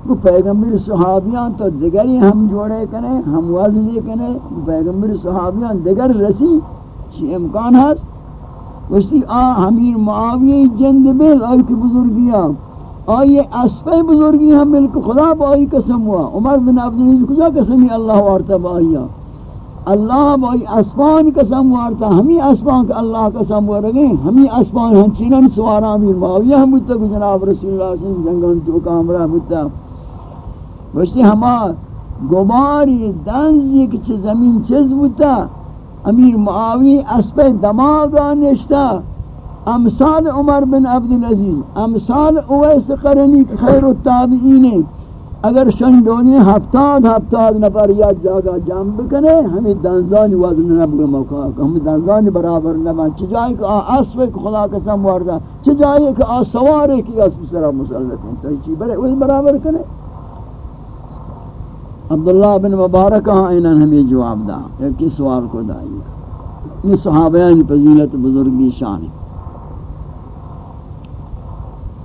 وہ پیغمبر صحابیان تو دیگری ہم جوڑے کنے، ہم وزنی کنے پیغمبر صحابیان دیگر رسی چی امکان ہے وشتی، آ حمیر معاویہ جند بیل آئی کی بزرگیاں آئی اسفے بزرگی ہم ملک خدا با آئی قسم ہوا۔ عمر بن عبدالعزیز کجا قسمی اللہ وارتا با آئیا اللہ با آئی اسفان قسم وارتا۔ ہمیں اسفان کا اللہ قسم وارگیں ہمیں اسفان ہنچینن سوارا امیر معاویہ ہم بودتا کہ جناب رسول اللہ صلی اللہ علیہ وسلم جنگان تو کامرہ بودتا۔ وشتی ہما گباری دنزی کچھ زمین چیز بودتا امیر معاوی اسپ دماغا نشتا امثال عمر بن عبدالعزیز، امثال اویس قرنی خیر التابعین، اگر شنڈونی ہفتاد ہفتاد نفر یاد جاگا جام بکنے، ہمیں دنزانی وزن نبگا موقع، ہمیں دنزانی برابر نبان چجائی کہ اسپ خدا قسم واردا چجائی کہ آ سوارے کی اسپ سرا مسلط ہیں تو یہ چیز برابر کنے؟ عبداللہ بن مبارک ہاں انہوں ہمیں جواب دا۔ ایک سوال کو دائی یہ صحابیان فضیلت بزرگی شان ہے۔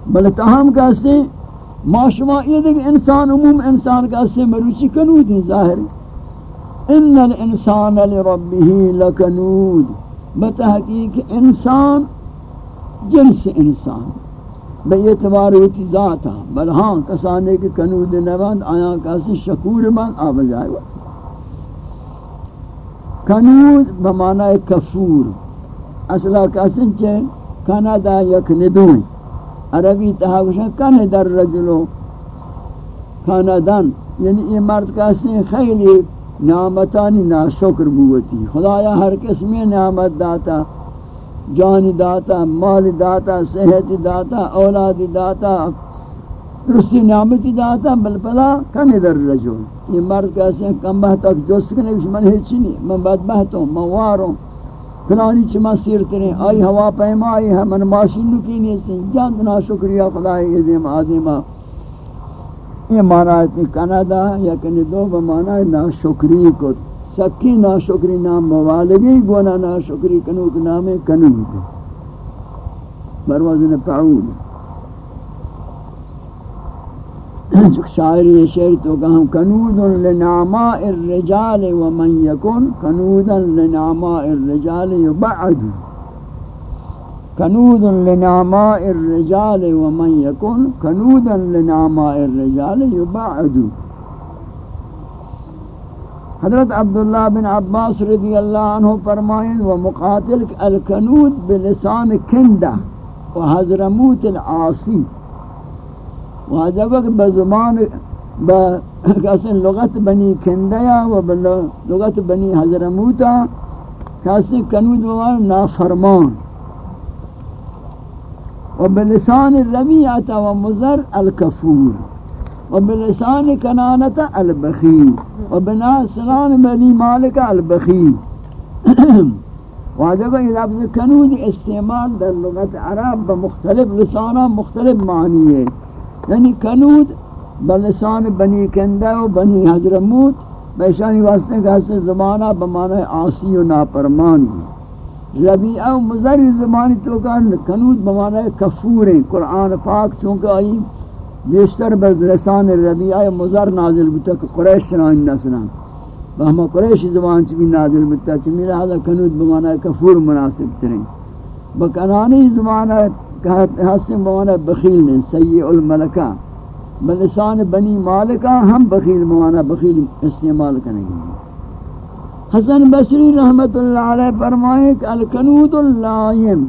بل تاہم کہتے ہیں ما شما یہ دیکھ انسان، عموم انسان کہتے ہیں مروچی کنود ہیں ظاہر۔ ان الانسان لربه لکنود۔ بتحقیق انسان جنس انسان۔ بے اعتبار ہوتی ذات بل ہاں کسانے کے کنود نبند آیا کسی شکور من آب جائے وقت کنود بمعنی کفور، اصلا کسن چے کندا یک ندوئی۔ عربی تحاکشن کن در رجلو کندن یعنی یہ مرد کسی خیلی نعمتانی ناشکر بوتی۔ خدایا، ہر قسمی نعمت داتا جان داتا مال داتا صحت داتا اولاد داتا درستی نعمتی داتا، بل پدا کمی در رجل یہ مرد کہتے ہیں کم بہتا جس کنے کچھ من ہیچی نہیں من بدبہت ہوں من واروں فلانی چی من سیرتے ہیں آئی ہوا پیما آئی ہے من ماشین نکی نہیں سے جان دنا شکریہ، خدای یہ دیم آدمہ یہ مانا ہے کندا یا کنی دو بمانا ہے نا شکری کو سکی ناشکری نام موالگی گونا ناشکری کنوک نام کنود بروازن پعول چک شاعری شعر تو کہاں کنود لنعماء الرجال ومن یکن کنودا لنعماء الرجال یبعد. کنود لنعماء الرجال ومن یکن کنودا لنعماء الرجال یبعد. حضرت عبداللہ بن عباس رضی اللہ عنہ فرمائیں و مقاتل الکنود بلسان کندہ و حضرموت العاصی۔ و حضرت بزمان کسی لغت بنی کندہ و لغت بنی حضرموتا کسی کنود و نافرمان۔ وبلسان الربيعة ومزر الكفور وبلسان كنانة البخيل وبلسان بني مالك البخيل واجہ کو یہ لفظ کنود استعمال در لغت عرب بمختلف لسانہ مختلف معنی ہے یعنی کنود بلسان بنی کندہ و بنی حضرموت بیشانی واسطے کہ حسن زمانہ بمعنی آسی و ناپرمانی. ربیعہ و مزر زمانی تو کہ کنود بمعنی کفور ہیں قرآن پاک چونکہ آئی بیشتر بز رسان ربیعہ مزر نازل بتا کہ قریش چنان نسنان ہم قریش زبان چ بھی نازل بتا چ میرا ہذا کنود بمانا کفور مناسب ترین. بکنانی زبان حسن بمانا بخیل نے سیء الملکہ بلسان بنی مالکہ ہم بخیل بمانا بخیل استعمال کریں گے حسن بصری رحمت اللہ علیہ فرمائے کہ الکنود اللائم.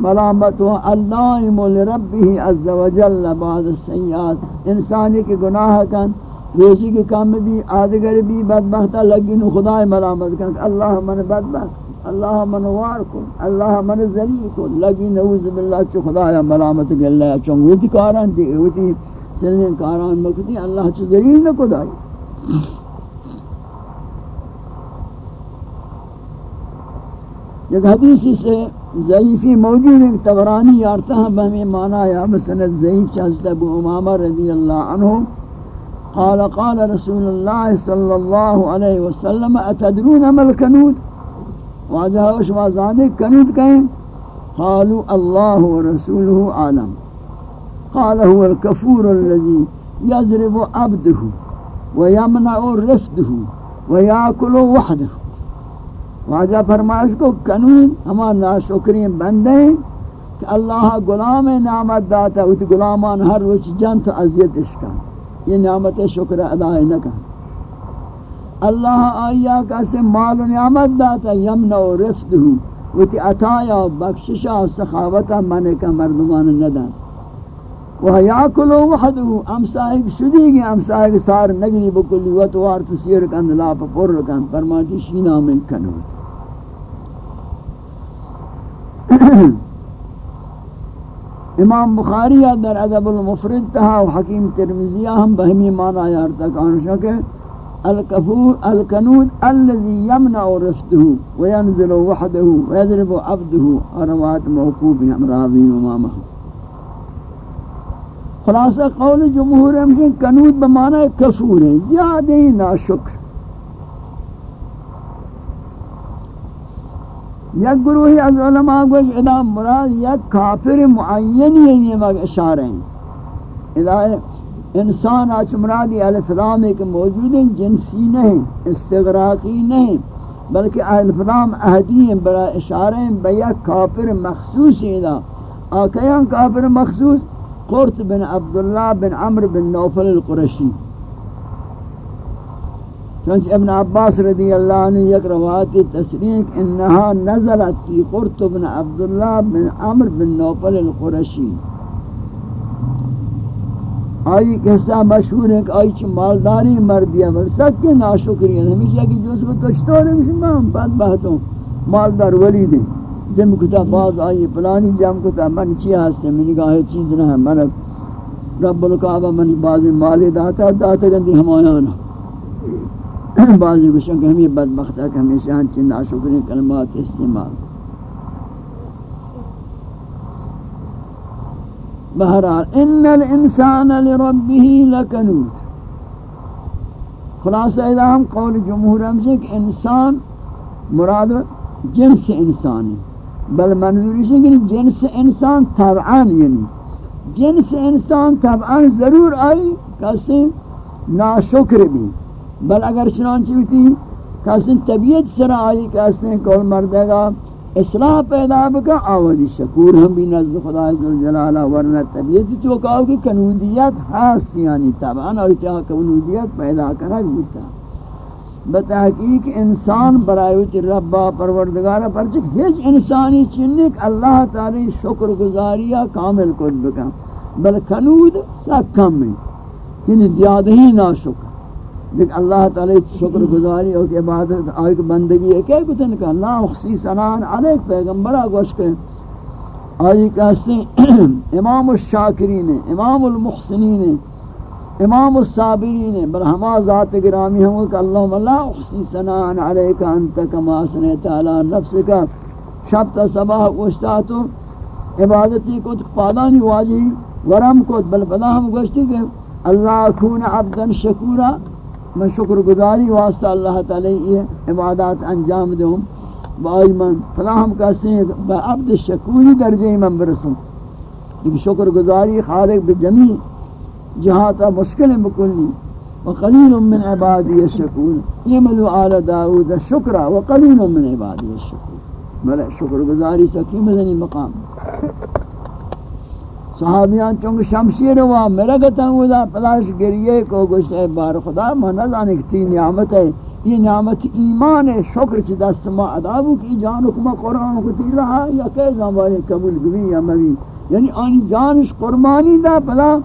ملامت و اللائم لربه عز وجل بعد السیئات۔ انسانی کے گناہ کن روزی کے کام بھی، آدگر بھی بدبختہ لگی نو خدا ملامت کن۔ اللہ من بدبخت، اللہ من وار کن، اللہ من ذلیل کن۔ لگی نعوذ باللہ چو خدا ملامت کن۔ اللہ چون ویتی کاران دی، ویتی سنین کاران مکتی، اللہ چو ذلیل نہ کدائی ایک حدیثی سے ضعیفی موجود ہے تبرانی یارتا ہے بہمی معنی یا مسند ضعیف چاہتا ابو امامہ رضی اللہ عنہ۔ قال قال رسول الله صلى الله عليه وسلم اتدرون ما الكنود واجه وش وازانه كنود كاين قالوا الله ورسوله عالم۔ قال هو الكفور الذي يضرب عبده ويمنع رفده ويأكل وحده۔ واجہ فرمائش کو کنون ہما ناشکری بندے کہ اللہ غلام نعمت داتا ہوتی غلامان ہر روچ جنت عزیت اشکان یہ نعمت شکر ادا نہ کر اللہ آیا کا سے مال و نعمت داتا یمن و رفت ہوں وتی عطایا بخششا سخاوتا من کا مردمان ندان و یاکل وحده. أم صاحب شدی گی أم صاحب سار. نگری بکلی و تو ار تسیر کن لا پر کن فرماتی شینا من کنو *coughs* إمام بخاری در أدب المفرد تھا و حکیم ترمذی ہم بہمی معنی یار تک انشا شکر الكفور الكنود الذي يمنع رفده وينزل وحده ويضرب عبده. اروات موقوف امراض امامه خلاصہ قول جمہور ہم کنود بمعنی کفور ہے، زیادہ ہی ناشکر۔ یک گروہی از علماء کو ادا مراد یک کافر معین یعنی مگ اشارہ ہیں۔ ادا انسان آج مرادی الف لام ایک موجود ہیں، جنسی نہیں، استغراقی نہیں، بلکہ الف لام اہدی ہیں، برا اشارہ ہیں، بیا کافر مخصوص ادا آکیان کافر مخصوص قرط بن عبداللہ بن عمر بن نوفل القرشی چونچہ ابن عباس رضی اللہ عنہ یک روایت تصریح انہا نزلت فی قرط بن عبداللہ بن عمر بن نوفل القرشی آئی قصہ مشہور ہے کہ آئی چھ مالداری مردی ہے بل سکتے ناشکری ہے ہمیشہ کہ جو سب کچھتو رہے ہیں میں بہتوں مالدار ولی دیں جم کتا باز آئی پلانی جم کتا من چی ہستے؟ میں نگاہ چیز نہ ہے من رب القعبہ من باز مالی داتا داتا گندی ہمایانا۔ بعضی گوشن کہ ہمیں بدبخت ہے کہ ہمیشہ ہنچی ناشکری کلمات استعمال۔ بہرحال ان الانسان لربه لکنود خلاصہ اذا ہم قول جمہور ہم سے کہ انسان مراد جنس انسانی۔ بل منظوری سے کہ جنس انسان طبعان یعنی جنس انسان طبعان یعنی ضرور آئی، کسی ناشکر بھی۔ بل اگر چنانچہ ہوتی کسی طبیعت سر آئی، کسی کول مردے گا اصلاح پیدا بکا، آوازی شکور ہم بھی نزد خدا عزوجلالہ ورنہ طبیعت تو کہو کہ کنودیت حاس یعنی طبعا اور کیا کنودیت پیدا کرنا بودتا بتحقیق انسان برایوت ربا پروردگارہ پرچک ہیچ انسانی چنک اللہ تعالی شکر گزاریہ کامل کد بکا بل کنود سا کم ہے یعنی زیادہ ہی ناشکر۔ دیکھ اللہ تعالی شکر گزاری اور عبادت آئیت بندگی ہے کہ کتن کہ اللہ اخصی سنان علیک پیغمبرہ گوش کے آئی کہتے ہیں، *clears throat* امام الشاکرین امام المحسنین امام الصابرین بل ہما ذات گرامی ہوں کہ اللہم لا احسی سنان علیکہ انت کما سنیت علی نفسک۔ شب تا صباح گوشتا تو عبادتی کو پادانی واجی، ورم کو بل پدا ہم گوشتی کہ اللہ کون عبدا شکورا۔ میں شکر گزاری واسطہ اللہ تعالی یہ عبادات انجام دوں۔ بائی من فلاہم کہتے ہیں با عبد شکوری درجے من برسوں۔ لیکن شکر گزاری خالق بجمی جہاتا مشکل بکلی وقلیل من عبادی الشکور۔ یملو آل داود شکرہ، وقلیل من عبادی الشکور۔ بلے شکر گزاری سکی مدنی مقام؟ صحابیان چونکہ شمشیر ہوا میرا گتا ہوں دا پلاش گریے کو گوشت بار خدا ما نظانے کہ تین نعمت ہے۔ یہ نعمت ایمان ہے، شکر چی دست ما ادابو کی جانو کما قرآن کو تیر رہا یا کہ زمانے قبول گوی یا موی یعنی آنی جانش قربانی دا پلا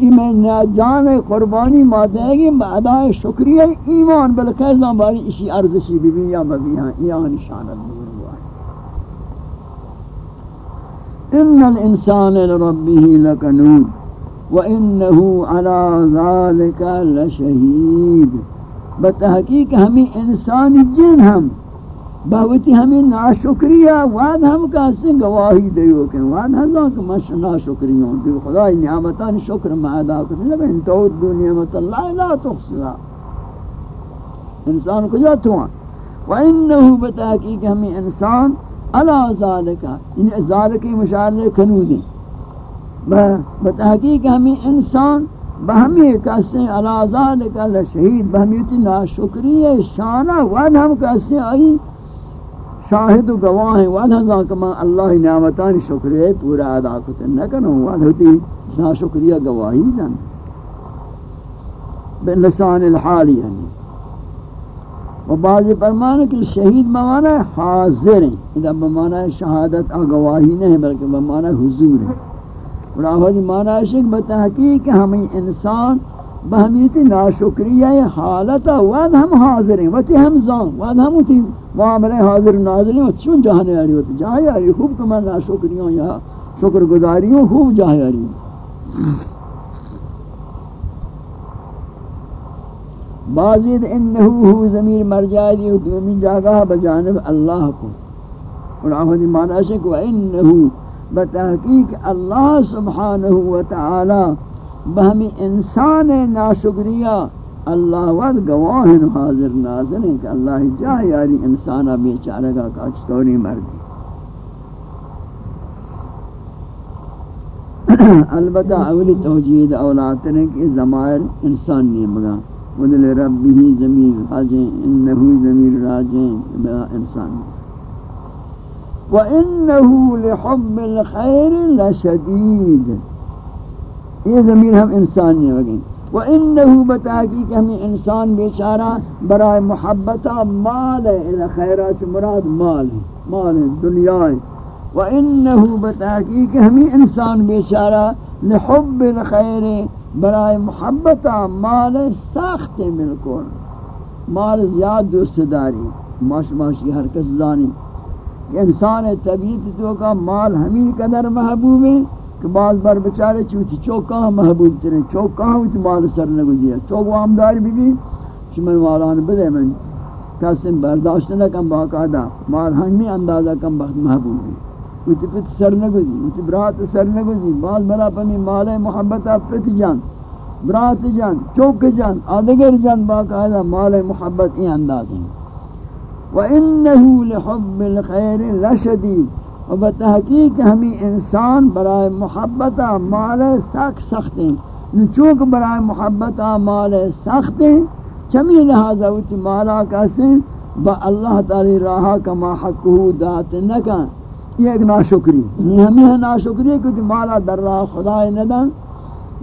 ایمان جان قربانی ما دے گی بعدائے شکریہ ایمان بلکہ زمانی اسی ارزشی بھی بھی یا موی ہاں یہ آنی شان اللہ ان الانسان لربه لکنود وانه على ذلك لشهید بتحقیق ہمیں انسان جن ہم بہوتی ہمیں ناشکریہ، وعد ہم کہتے گواہی دیو کہ وعد ہم کہ مش ناشکریوں کہ خدا نعمتان شکر ما ادا کرنے لگے ان تو نعمت اللہ لا تحصیها انسان کو جا تو وانه بتحقیق، ہمیں انسان علا ذالکا یعنی ذالکی مشاہر کنودی بتحقیق، ہمیں انسان بہمی کہتے ہیں علا ذالکا لشہید بہمیتی ناشکری شانہ ود ہم کہتے ہیں آئی شاہد و گواہ ہیں ود ہزاں کما اللہ نعمتان شکریہ پورا ادا کتن نہ کنو ود ہوتی ناشکریہ گواہی دن۔ بلسان الحالی یعنی۔ و بعضی فرمانے کہ شہید بمانا ہے حاضر ہیں، اذا بمانا ہے شہادت آگواہی نہیں، بلکہ بمانا ہے حضور ہے اور آہدی مانا ہے شک بتحقیق ہمیں انسان بہمیتی ناشکریہ حالتا وعد ہم حاضر ہیں وقتی ہم زان، وعد ہم ہوتی معاملے حاضر ناظر ہیں چون جہانے آ رہی ہوتی جہاں آ رہی خوب کمان ناشکریوں یا شکر گزاریوں، خوب جہاں آ رہی بازید انہو ہو ضمیر مرجع دی دومی جاگہ بجانب اللہ کو۔ اور آفدی معنی ہے کہ انہو بتحقیق اللہ سبحانہ وتعالی بہمی انسان ناشکریہ، اللہ ود گواہ حاضر ناظر ہیں کہ اللہ جا یاری انسانا بیچارہ گا کاچتوری مردی *coughs* البتہ اولی توجید اولاتنے کہ زمائر انسان نہیں مگا ودل ربه ضمیر راجع انه ضمیر راجع بلا انسان وانه لحب الخير لشديد۔ یہ ضمیر ہم انسان نہیں ہوگی۔ وانه بتحقیق ہم انسان بیچارہ، برائے محبت، مال ہے خیرات، مراد مال ہے۔ مال ہے، دنیا ہے۔ وانه بتحقیق ہم انسان بیچارہ، لحب الخير، برائے محبت، مال سخت بالکل۔ مال زیاد دوست داری ماش ماشی، ہر کس زانی۔ انسان طبیعت تو کا مال ہمیں قدر محبوب ہے۔ کہ بعض بار بچارے چوتی چوکا محبوب ترے چوکا ہوتی مال سر نگزیا چوک وامدار بھی بھی چمن مالان بدے من کسیم برداشت نہ کم باقاعدہ مال ہمیں اندازہ کم بخت محبوب ہے وتی پت سر نگوزی وتی برات سر نگوزی بعض برا پمی مال محبت پت جان، برات جان، چوک جان، آدگر جان باقاعدہ مال محبت این انداز ہیں۔ وَإِنَّهُ لِحُبِّ الْخَيْرِ لَشَدِيد۔ و بتحقیق ہمیں انسان برائے محبت مال سخت سخت ہیں۔ چونکہ برائے محبت مال سخت ہیں، چمی لہذا وتی مالا کسے با اللہ تعالی راہا کما حقہ دات نکن یہ ایک ناشکری یعنی یہ ہمیں ہے ناشکری کہ مالا در راہ خدا ندن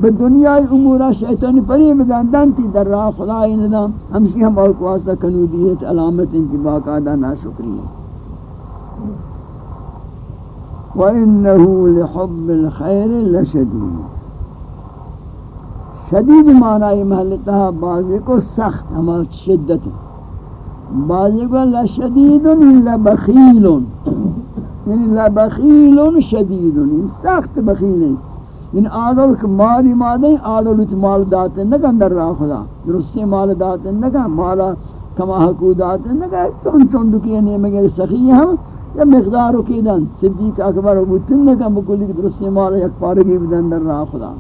بے دنیا امورا شیطانی پری بدن دن تی در راہ خدا ندن ہمشی ہم اور قواسا کنودیت علامت انتی باقادہ ناشکری ہے۔ وَإِنَّهُ لِحُبِّ الْخَيْرِ لَشَدِيدِ. شدید معنی محلتہ بعضی کو سخت ہمارا شدت بعضی کو لشدید لبخیل یعنی لبخیل شدید سخت بخیل ہیں یعنی آدول کہ مالی مادیں آدول ات مال داتے نگن در راہ خدا. درستی مال داتے نگن مالا کما حقو داتے نگن. چون چون دکی نیمگے سخی ہم یا مقدار کی دن صدیق اکبر ابو تن نگن بکلی کہ درستی مال یک پارگی بدن در راہ خدا.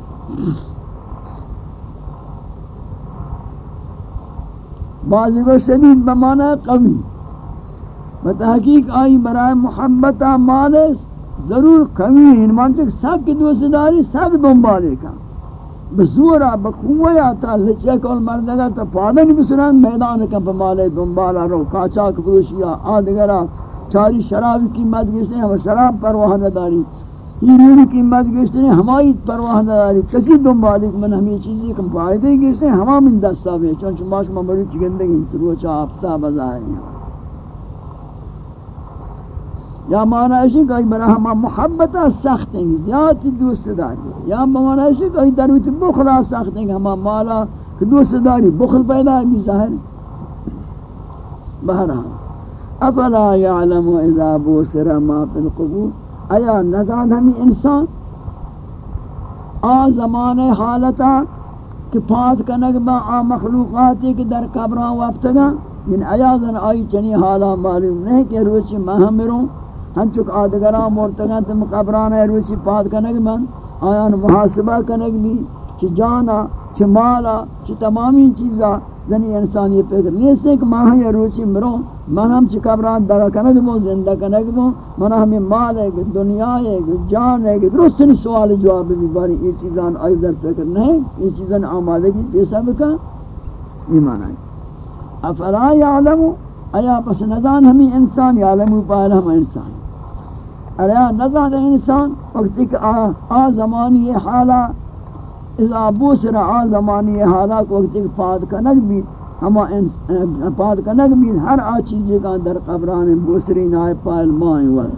بعضی کو شدید بمانا قوی. بتحقیق آئی برای محبت مالس ضرور کمی ان مانچک سب کی دوست داری، سب دنبالے کا بزورا بقوی آتا لچے کول مردگا تا پادن بسران میدان کا پمالے دنبالا رو. کاچاک پروشیا آدگرا چاری شراب قیمت گشتے ہیں ہم شراب پرواہ نداری ہیرین قیمت گشتے ہیں ہمائی پرواہ نداری کسی دنبالی من ہمیں چیزی کم فائدے گشتے ہیں ہما من دستا بھی چونچہ ماش ممرو چگندگی چروچا اچھا آفتہ بظاہر ہیں۔ یا معنی ہے کہ برا ہم محبت سخت ہیں زیادہ دوست داری۔ یا معنی ہے کہ دروت بخل سخت ہیں ہم مالا کہ دوست داری، بخل پیدا ہے ظاہر بہرحال۔ افلا يعلم اذا بوسر ما في القبور؟ ایا نزاد ہمی انسان؟ آ زمان حالتا کہ پات کنگ با آ مخلوقات کہ در قبران وفتگا یعنی ایا زن آئی چنی حالا معلوم نہیں کہ روچی مہمروں ہنچک آدگران مرتگان تم قبران ہے روچی پاد کنگ من؟ آیان محاسبہ کنگ بھی؟ چھ جانا چھ مالا چھ تمامی چیزا؟ زنی انسان یہ فکر نہیں سے کہ ماہ یہ روچی مروں؟ من ہم چھ قبران در کنگ بوں زندہ کنگ بوں من ہمیں مال ہے کہ دنیا ہے کہ جان ہے کہ درست نہیں سوال جواب بھی باری، یہ چیزان آئی در فکر نہیں، یہ چیزان آمادگی پیسا بکا ایمان آئی افلا یعلمو ایا پس ندان ہمیں انسان یعلمو پاہل ہم انسان۔ اریا نظر انسان، وقتی کہ آ زمانی حالا، اذا بوسر آ زمانی حالا کو وقتی کہ پاد کنک بھی ہما پاد کنک بھی ہر آ چیزی کا در قبران بوسری نائے پائل مائیں ور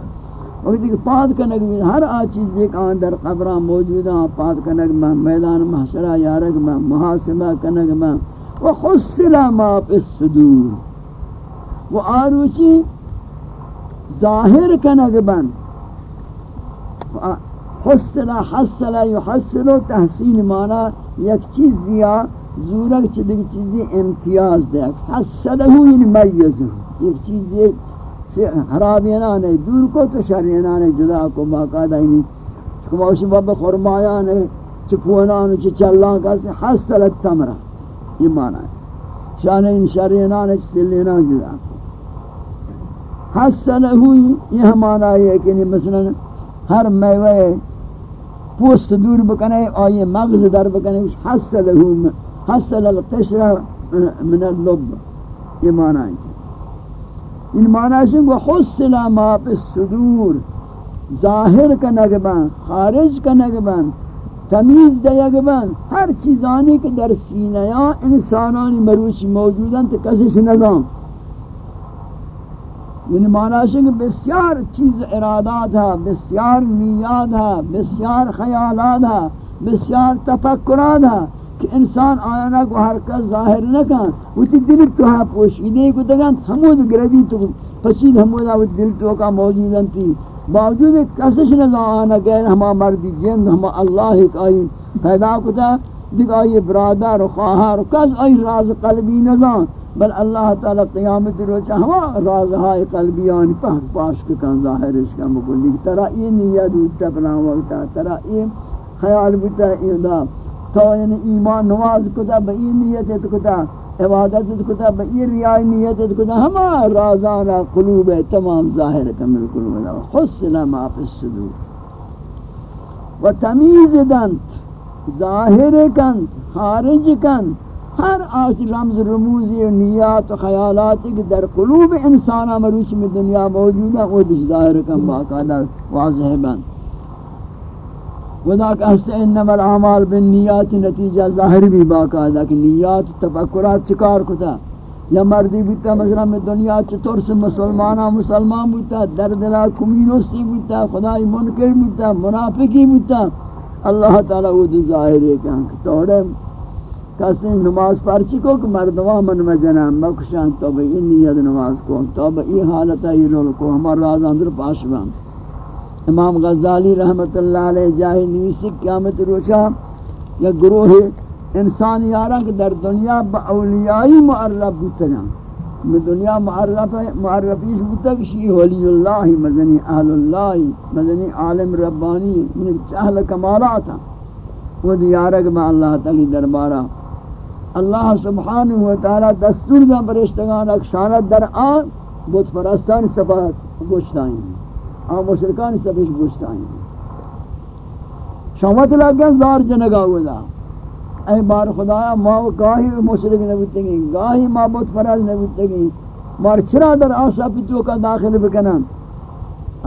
وقتی کہ پاد کنک بھی ہر آ چیزی کا در قبران موجود ہیں۔ پاد کنک میں میدان محشرہ یارک میں محاسبہ کنک میں۔ وخسل ما پی الصدور۔ و آروچی ظاہر کنک بند حسن حسن یحسن تحسین مانا یک چیز یا زورک چھ چیزی امتیاز دے حسنہ یعنی میز. یک چیز حرابینانے دور کو تو شرینانے جدا کو باقاعدہ یعنی کماشی باب خرمایانے چپونانے چھ چلان کسی حسن التمرہ یہ مانا ہے شان ان شرینانے چھ جدا کو. حسنہ یہ مانا ہے کہ مثلا ہر میوے پوست دور بکنے آئیے مغز در بکنے حسل ہوں حسل القشرہ من اللب. یہ معنی ہے. ان معنی ہے کہ حسل ما پی الصدور. ظاہر کا نگبان خارج کا نگبان تمیز دیا دیگبان ہر چیزانی کہ در سینیاں انسانانی مروچی موجودن تو کسیش نگام یعنی معنی ہے کہ بسیار چیز ارادات ہے بسیار نیات ہے بسیار خیالات ہے بسیار تفکرات ہے کہ انسان آیانا کو حرکت ظاہر نہ کن وہ تی دل تو ہے پوشیدے کو دگان ہمود گردی تو پسید ہمود ہاں وہ دل تو ہاں کا موجود انتی باوجود کسش نہ آنا غیر ہما مردی جند ہما اللہ ایک آئی پیدا کتا۔ دیکھ آئی برادر و خواہر و کس آئی راز قلبی نظام بل اللہ تعالی قیامت روچ ہوا رازهای قلبیان پاک پاش کن ظاہرش کا مکلی ترا این نیت ہوتا پنا وقتا ترا این خیال بتا این دا تو این یعنی ایمان نواز کتا، با این نیت کتا عبادت کتا، با این ریائی نیت کتا ہما رازانا قلوب تمام ظاہر کا ملکل ولا حسن ما فی الصدور. و تمیز دنت ظاہر کن، خارج کن. ہر آج رمز رموزی و نیات و خیالات کہ در قلوب انسانا مروچ میں دنیا موجود ہے وہ دش ظاہر کم باقاعدہ واضح بند ودا کہستے انما العمال بالنیات نتیجہ ظاہر بھی باقاعدہ کہ نیات تفکرات چکار کتا یا مردی بیتا مثلا میں دنیا چطور سے مسلمانہ مسلمان بیتا در دلا کمینوستی بیتا خدای منکر بیتا منافقی بیتا اللہ تعالی وہ ظاہر ہے کہ توڑے کسی نماز پرچی کو کہ مردوان من مجنم بکشان تو بھئی این نیت نماز کو تو بھئی حالتا یہ رول کو ہمار راز اندر پاش بان امام غزالی رحمت اللہ علیہ جاہی نویسی قیامت روچا یا گروہ انسان یاران کہ در دنیا با اولیائی معرب بودتا میں دنیا معرف معرفیش بودتا کہ شیئی ولی اللہ، مزنی اہل اللہ، مزنی عالم ربانی، من چہل کمالاتا وہ دیارک با اللہ تعالی دربارہ اللہ سبحانہ وتعالی دستور دا پرشتگان، اکشانت در آن بودت پرستان سبات گوشتائیں آن مشرکان سبش گوشتائیں شامت لگن زار جنگا ہوتا اے بار خدایا، ما گاہی مشرک نبیتے گی گاہی ما بہت فراز نبیتے گی مار چرا در آسا پیتو کا داخل بکنن۔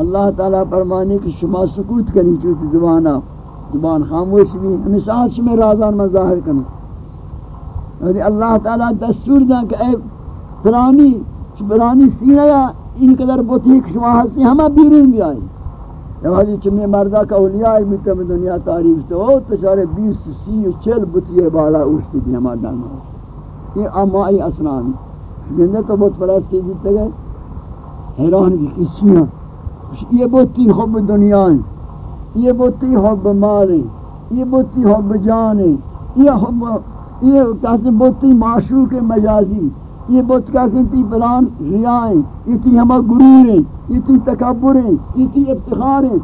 اللہ تعالیٰ فرمانی کہ شما سکوت کنی چوت زبانا۔ زبان خاموش بھی ہمیں ساتھ شمی رازان مظاہر کنی یعنی اللہ تعالیٰ دستور دیں کہ اے فلانی فلانی سینہ یا ان قدر بوتی شما ہستی ہمیں بیرون بھی آئی یہاں چمی مردہ کا اولیاء بیتا میں دنیا تعریف تو تشارے بیس سی و چل بطیئے بالا اوشتی دی ہمارا دانا یہ آمائی اسنانی گندے تو بہت پرستی بیتا گئے حیران کی کسی ہیں یہ بہتی حب دنیا ہیں یہ بہتی حب مال ہیں یہ بہتی حب جان ہیں یہ حب یہ کہتے بہتی معشوق مجازی. یہ بہت کیسے تی پلان ریائیں، یہ تی ہما گرور ہیں یہ تی تکبر ہیں یہ تی افتخار ہیں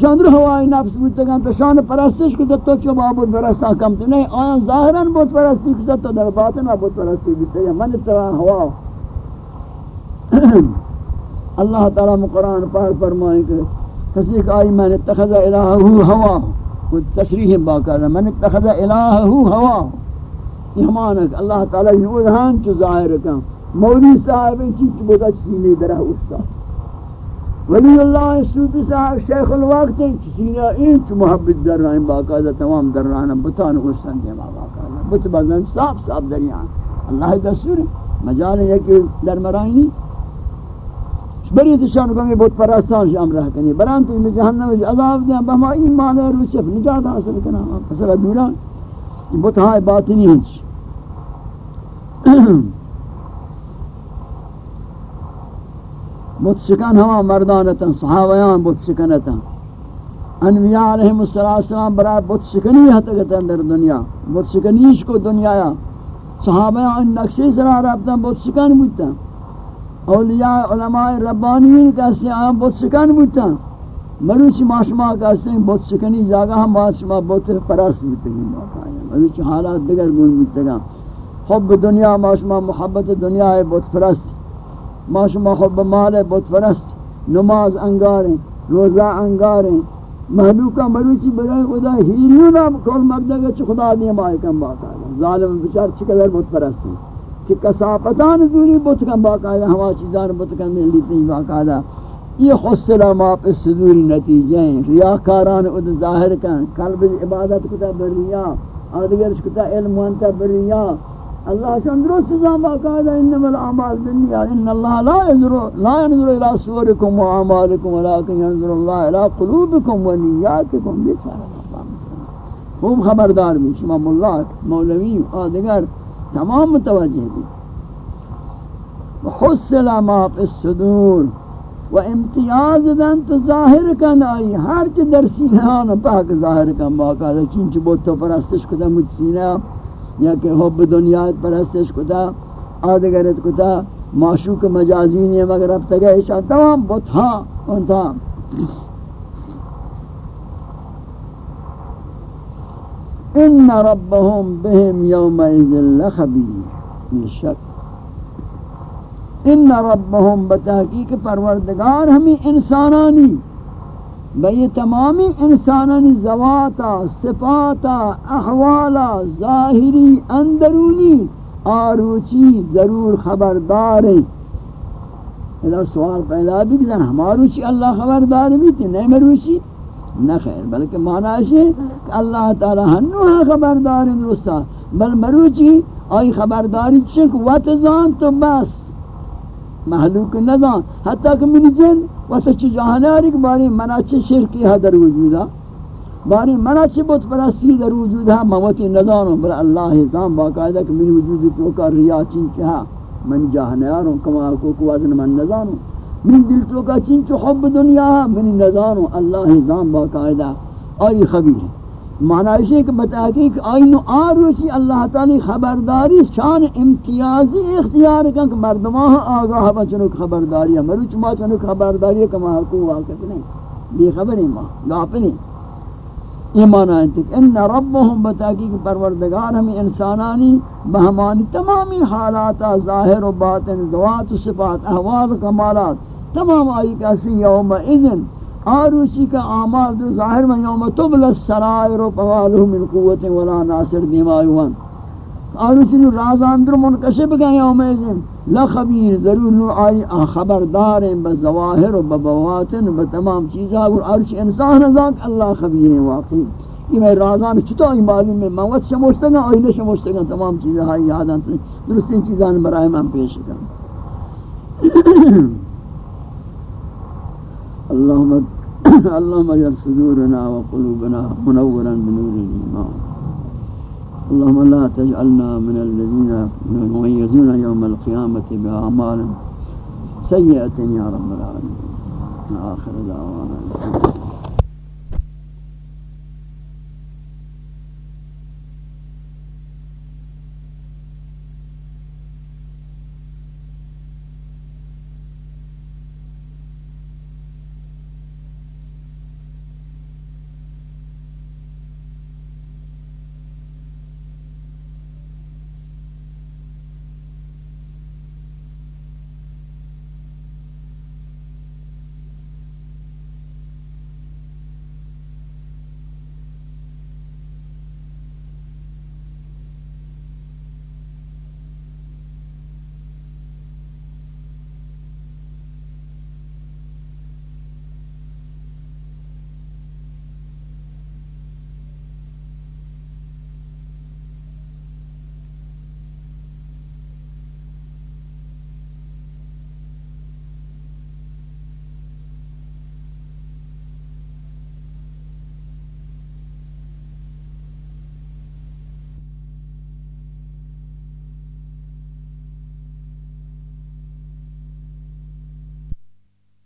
شان رو ہوائی نفس بودتا گا تو شان پرستش کو تو چو بابود برستا کم تو نہیں آیا ظاہران بہت پرستی کتا تو در باطن بہت پرستی بودتا گا من اتبان ہوا؟ *clears throat* اللہ تعالیٰ قرآن پار فرمائیں کہ کسی کہ آئی من اتخذ الہہو ہوا تشریح باقا من اتخذ الہہو ہوا۔ ایمانک اللہ تعالی یہ ودہان چو ظاہر کن۔ مولی صاحب ان چیز بودا سینے درہ استا۔ ولی اللہ صوفی صاحب شیخ الوقت ہیں سینے این چو محبت در رہا ہیں باقاعدہ تمام در رہا ہیں بتان غسن دیما باقاعدہ۔ بت بازن صاف صاف دریان اللہ دستور مجال ہے کہ در مرائی بری تشان کو میں بہت پرستان شام رہ کنی برانتی میں جہنم عذاب دیں۔ بہما ایمان ہے روچف نجات حاصل کنا۔ فصلہ دوران۔ یہ بہت ہاں باطنی ہنچ *coughs* متسکن ہما مردانتا صحابیان متسکنتا انبیاء علیہ السلام برای متسکنی حتکتا در دنیا. متسکنیش کو دنیا یا. صحابیان نقشی سرا رابطا متسکن بودتا اولیاء علماء ربانیین کہتے ہیں آم متسکن بودتا مروچی ماشما کہتے ہیں متسکنی جاگہ ہم ماشما بہت پرست بودتا گی مروچی حالات دیگر گون بودتا گا حب دنیا ماشما محبت دنیا ہے بہت فرست. ماشما حب مال ہے بہت فرست. نماز انگاریں، روزہ انگاریں. محلوکہ مروچی برای خدا ہیریونا کول مردگا چھ خدا دیم آئے کم باقاعدہ ظالم بچار چقدر بہت فرست ہیں؟ کہ کساپتان زوری بہت کم باقاعدہ، ہوا چیزان بہت کم لیتے ہیں باقاعدہ. یہ حسلہ ما پہ صدوری نتیجہ ہیں. ریاکاران اد ظاہر کن. قلب عبادت کتا بریا آدھگرش کتا علم وانتا بریا اللہ شان درست زام باقاعدہ إنما الأعمال بالنیات إن اللہ لا ينظر لا ينظر إلى صوركم وأعمالكم ولكن ينظر الله إلى قلوبكم ونياتكم. بیچارہ خوب خبردار بھی شما مولا مولوی دیگر تمام متوجہ بھی وحصل ما في الصدور. و امتیاز دن تو ظاہر کن آئی. ہر چی در سینہ پاک ظاہر کن. باقاعدہ چونچہ بہت تو پرستش کتا مجھ یا کہ حب دنیا پرستش کتا، آدگرت کتا، معشوق مجازین یہ مگر اب تک ایشا تمام بہت ہاں انتا ان ربهم بهم يومئذ لخبير یہ شک۔ ان ربهم بتحقیق پروردگار ہمیں انسانانی بھئی تمامی انسانانی زواتا صفاتا، احوالا ظاہری، اندرونی آروچی ضرور خبردار ہیں۔ اذا سوال پیدا بھی کہ ہماروچی اللہ خبردار بھی تھی نہیں مروچی نہ خیر، بلکہ معنی ہے کہ اللہ تعالی ہنو ہاں خبردار درستا بل مروچی آئی خبرداری چک واتزان تو بس، محلوک نظام حتی کہ من جن واسه چی جہاناری که باری منا چه شرکی ها در وجودا باری منا چه بت پرستی در وجود ها موتی ندانم بر اللہ حسام باقاعدہ که من وجود تو کا ریا چین چی ها، من جهانیارم کما کو کو وزن من ندانم من دل تو کا چین چنچو حب دنیا ها، من ندانم اللہ زان باقاعدہ آئی خبیر ہے معنی ہے کہ بتاکی کہ آئینو آروچی اللہ تعالی خبرداری شان امتیازی اختیار کن کہ مردمان آگاہ بچنو خبرداری ہے، مروچ ما چنو خبرداری ہے کہ ما حقوق واقف نہیں۔ بے خبر ما، گاپ یہ معنی ہے کہ ان ربهم بتاکی کہ پروردگار ہمیں انسانانی بہمانی تمامی حالات ظاہر و باطن، ذوات و صفات، احوال و کمالات تمام آئی کسی یوم اذن آروچی کا آمال در ظاہر میں یوم تبل السرائر و پوالہ من قوت ولا ناصر دیمائیوان آروچی نو رازان در منکشب گئے یوم ازن لخبیر ضرور نو آئی خبردار ہیں بزواہر و ببواتن بتمام چیزا اور آروچی انسان ازاک اللہ خبیر ہیں واقعی. یہ میں رازان چھتا ہی معلوم ہے؟ موت شموشتگا آئینہ شموشتگا تمام چیزا ہائی یاداں درست ان چیزان برائے میں پیش کریں۔ *coughs* اللهم *coughs* اللهم اجعل صدورنا وقلوبنا منورا بنور الإيمان. اللهم لا تجعلنا من الذين يميزون يوم القيامة بأعمال سيئة يا رب العالمين. آخر دعوانا.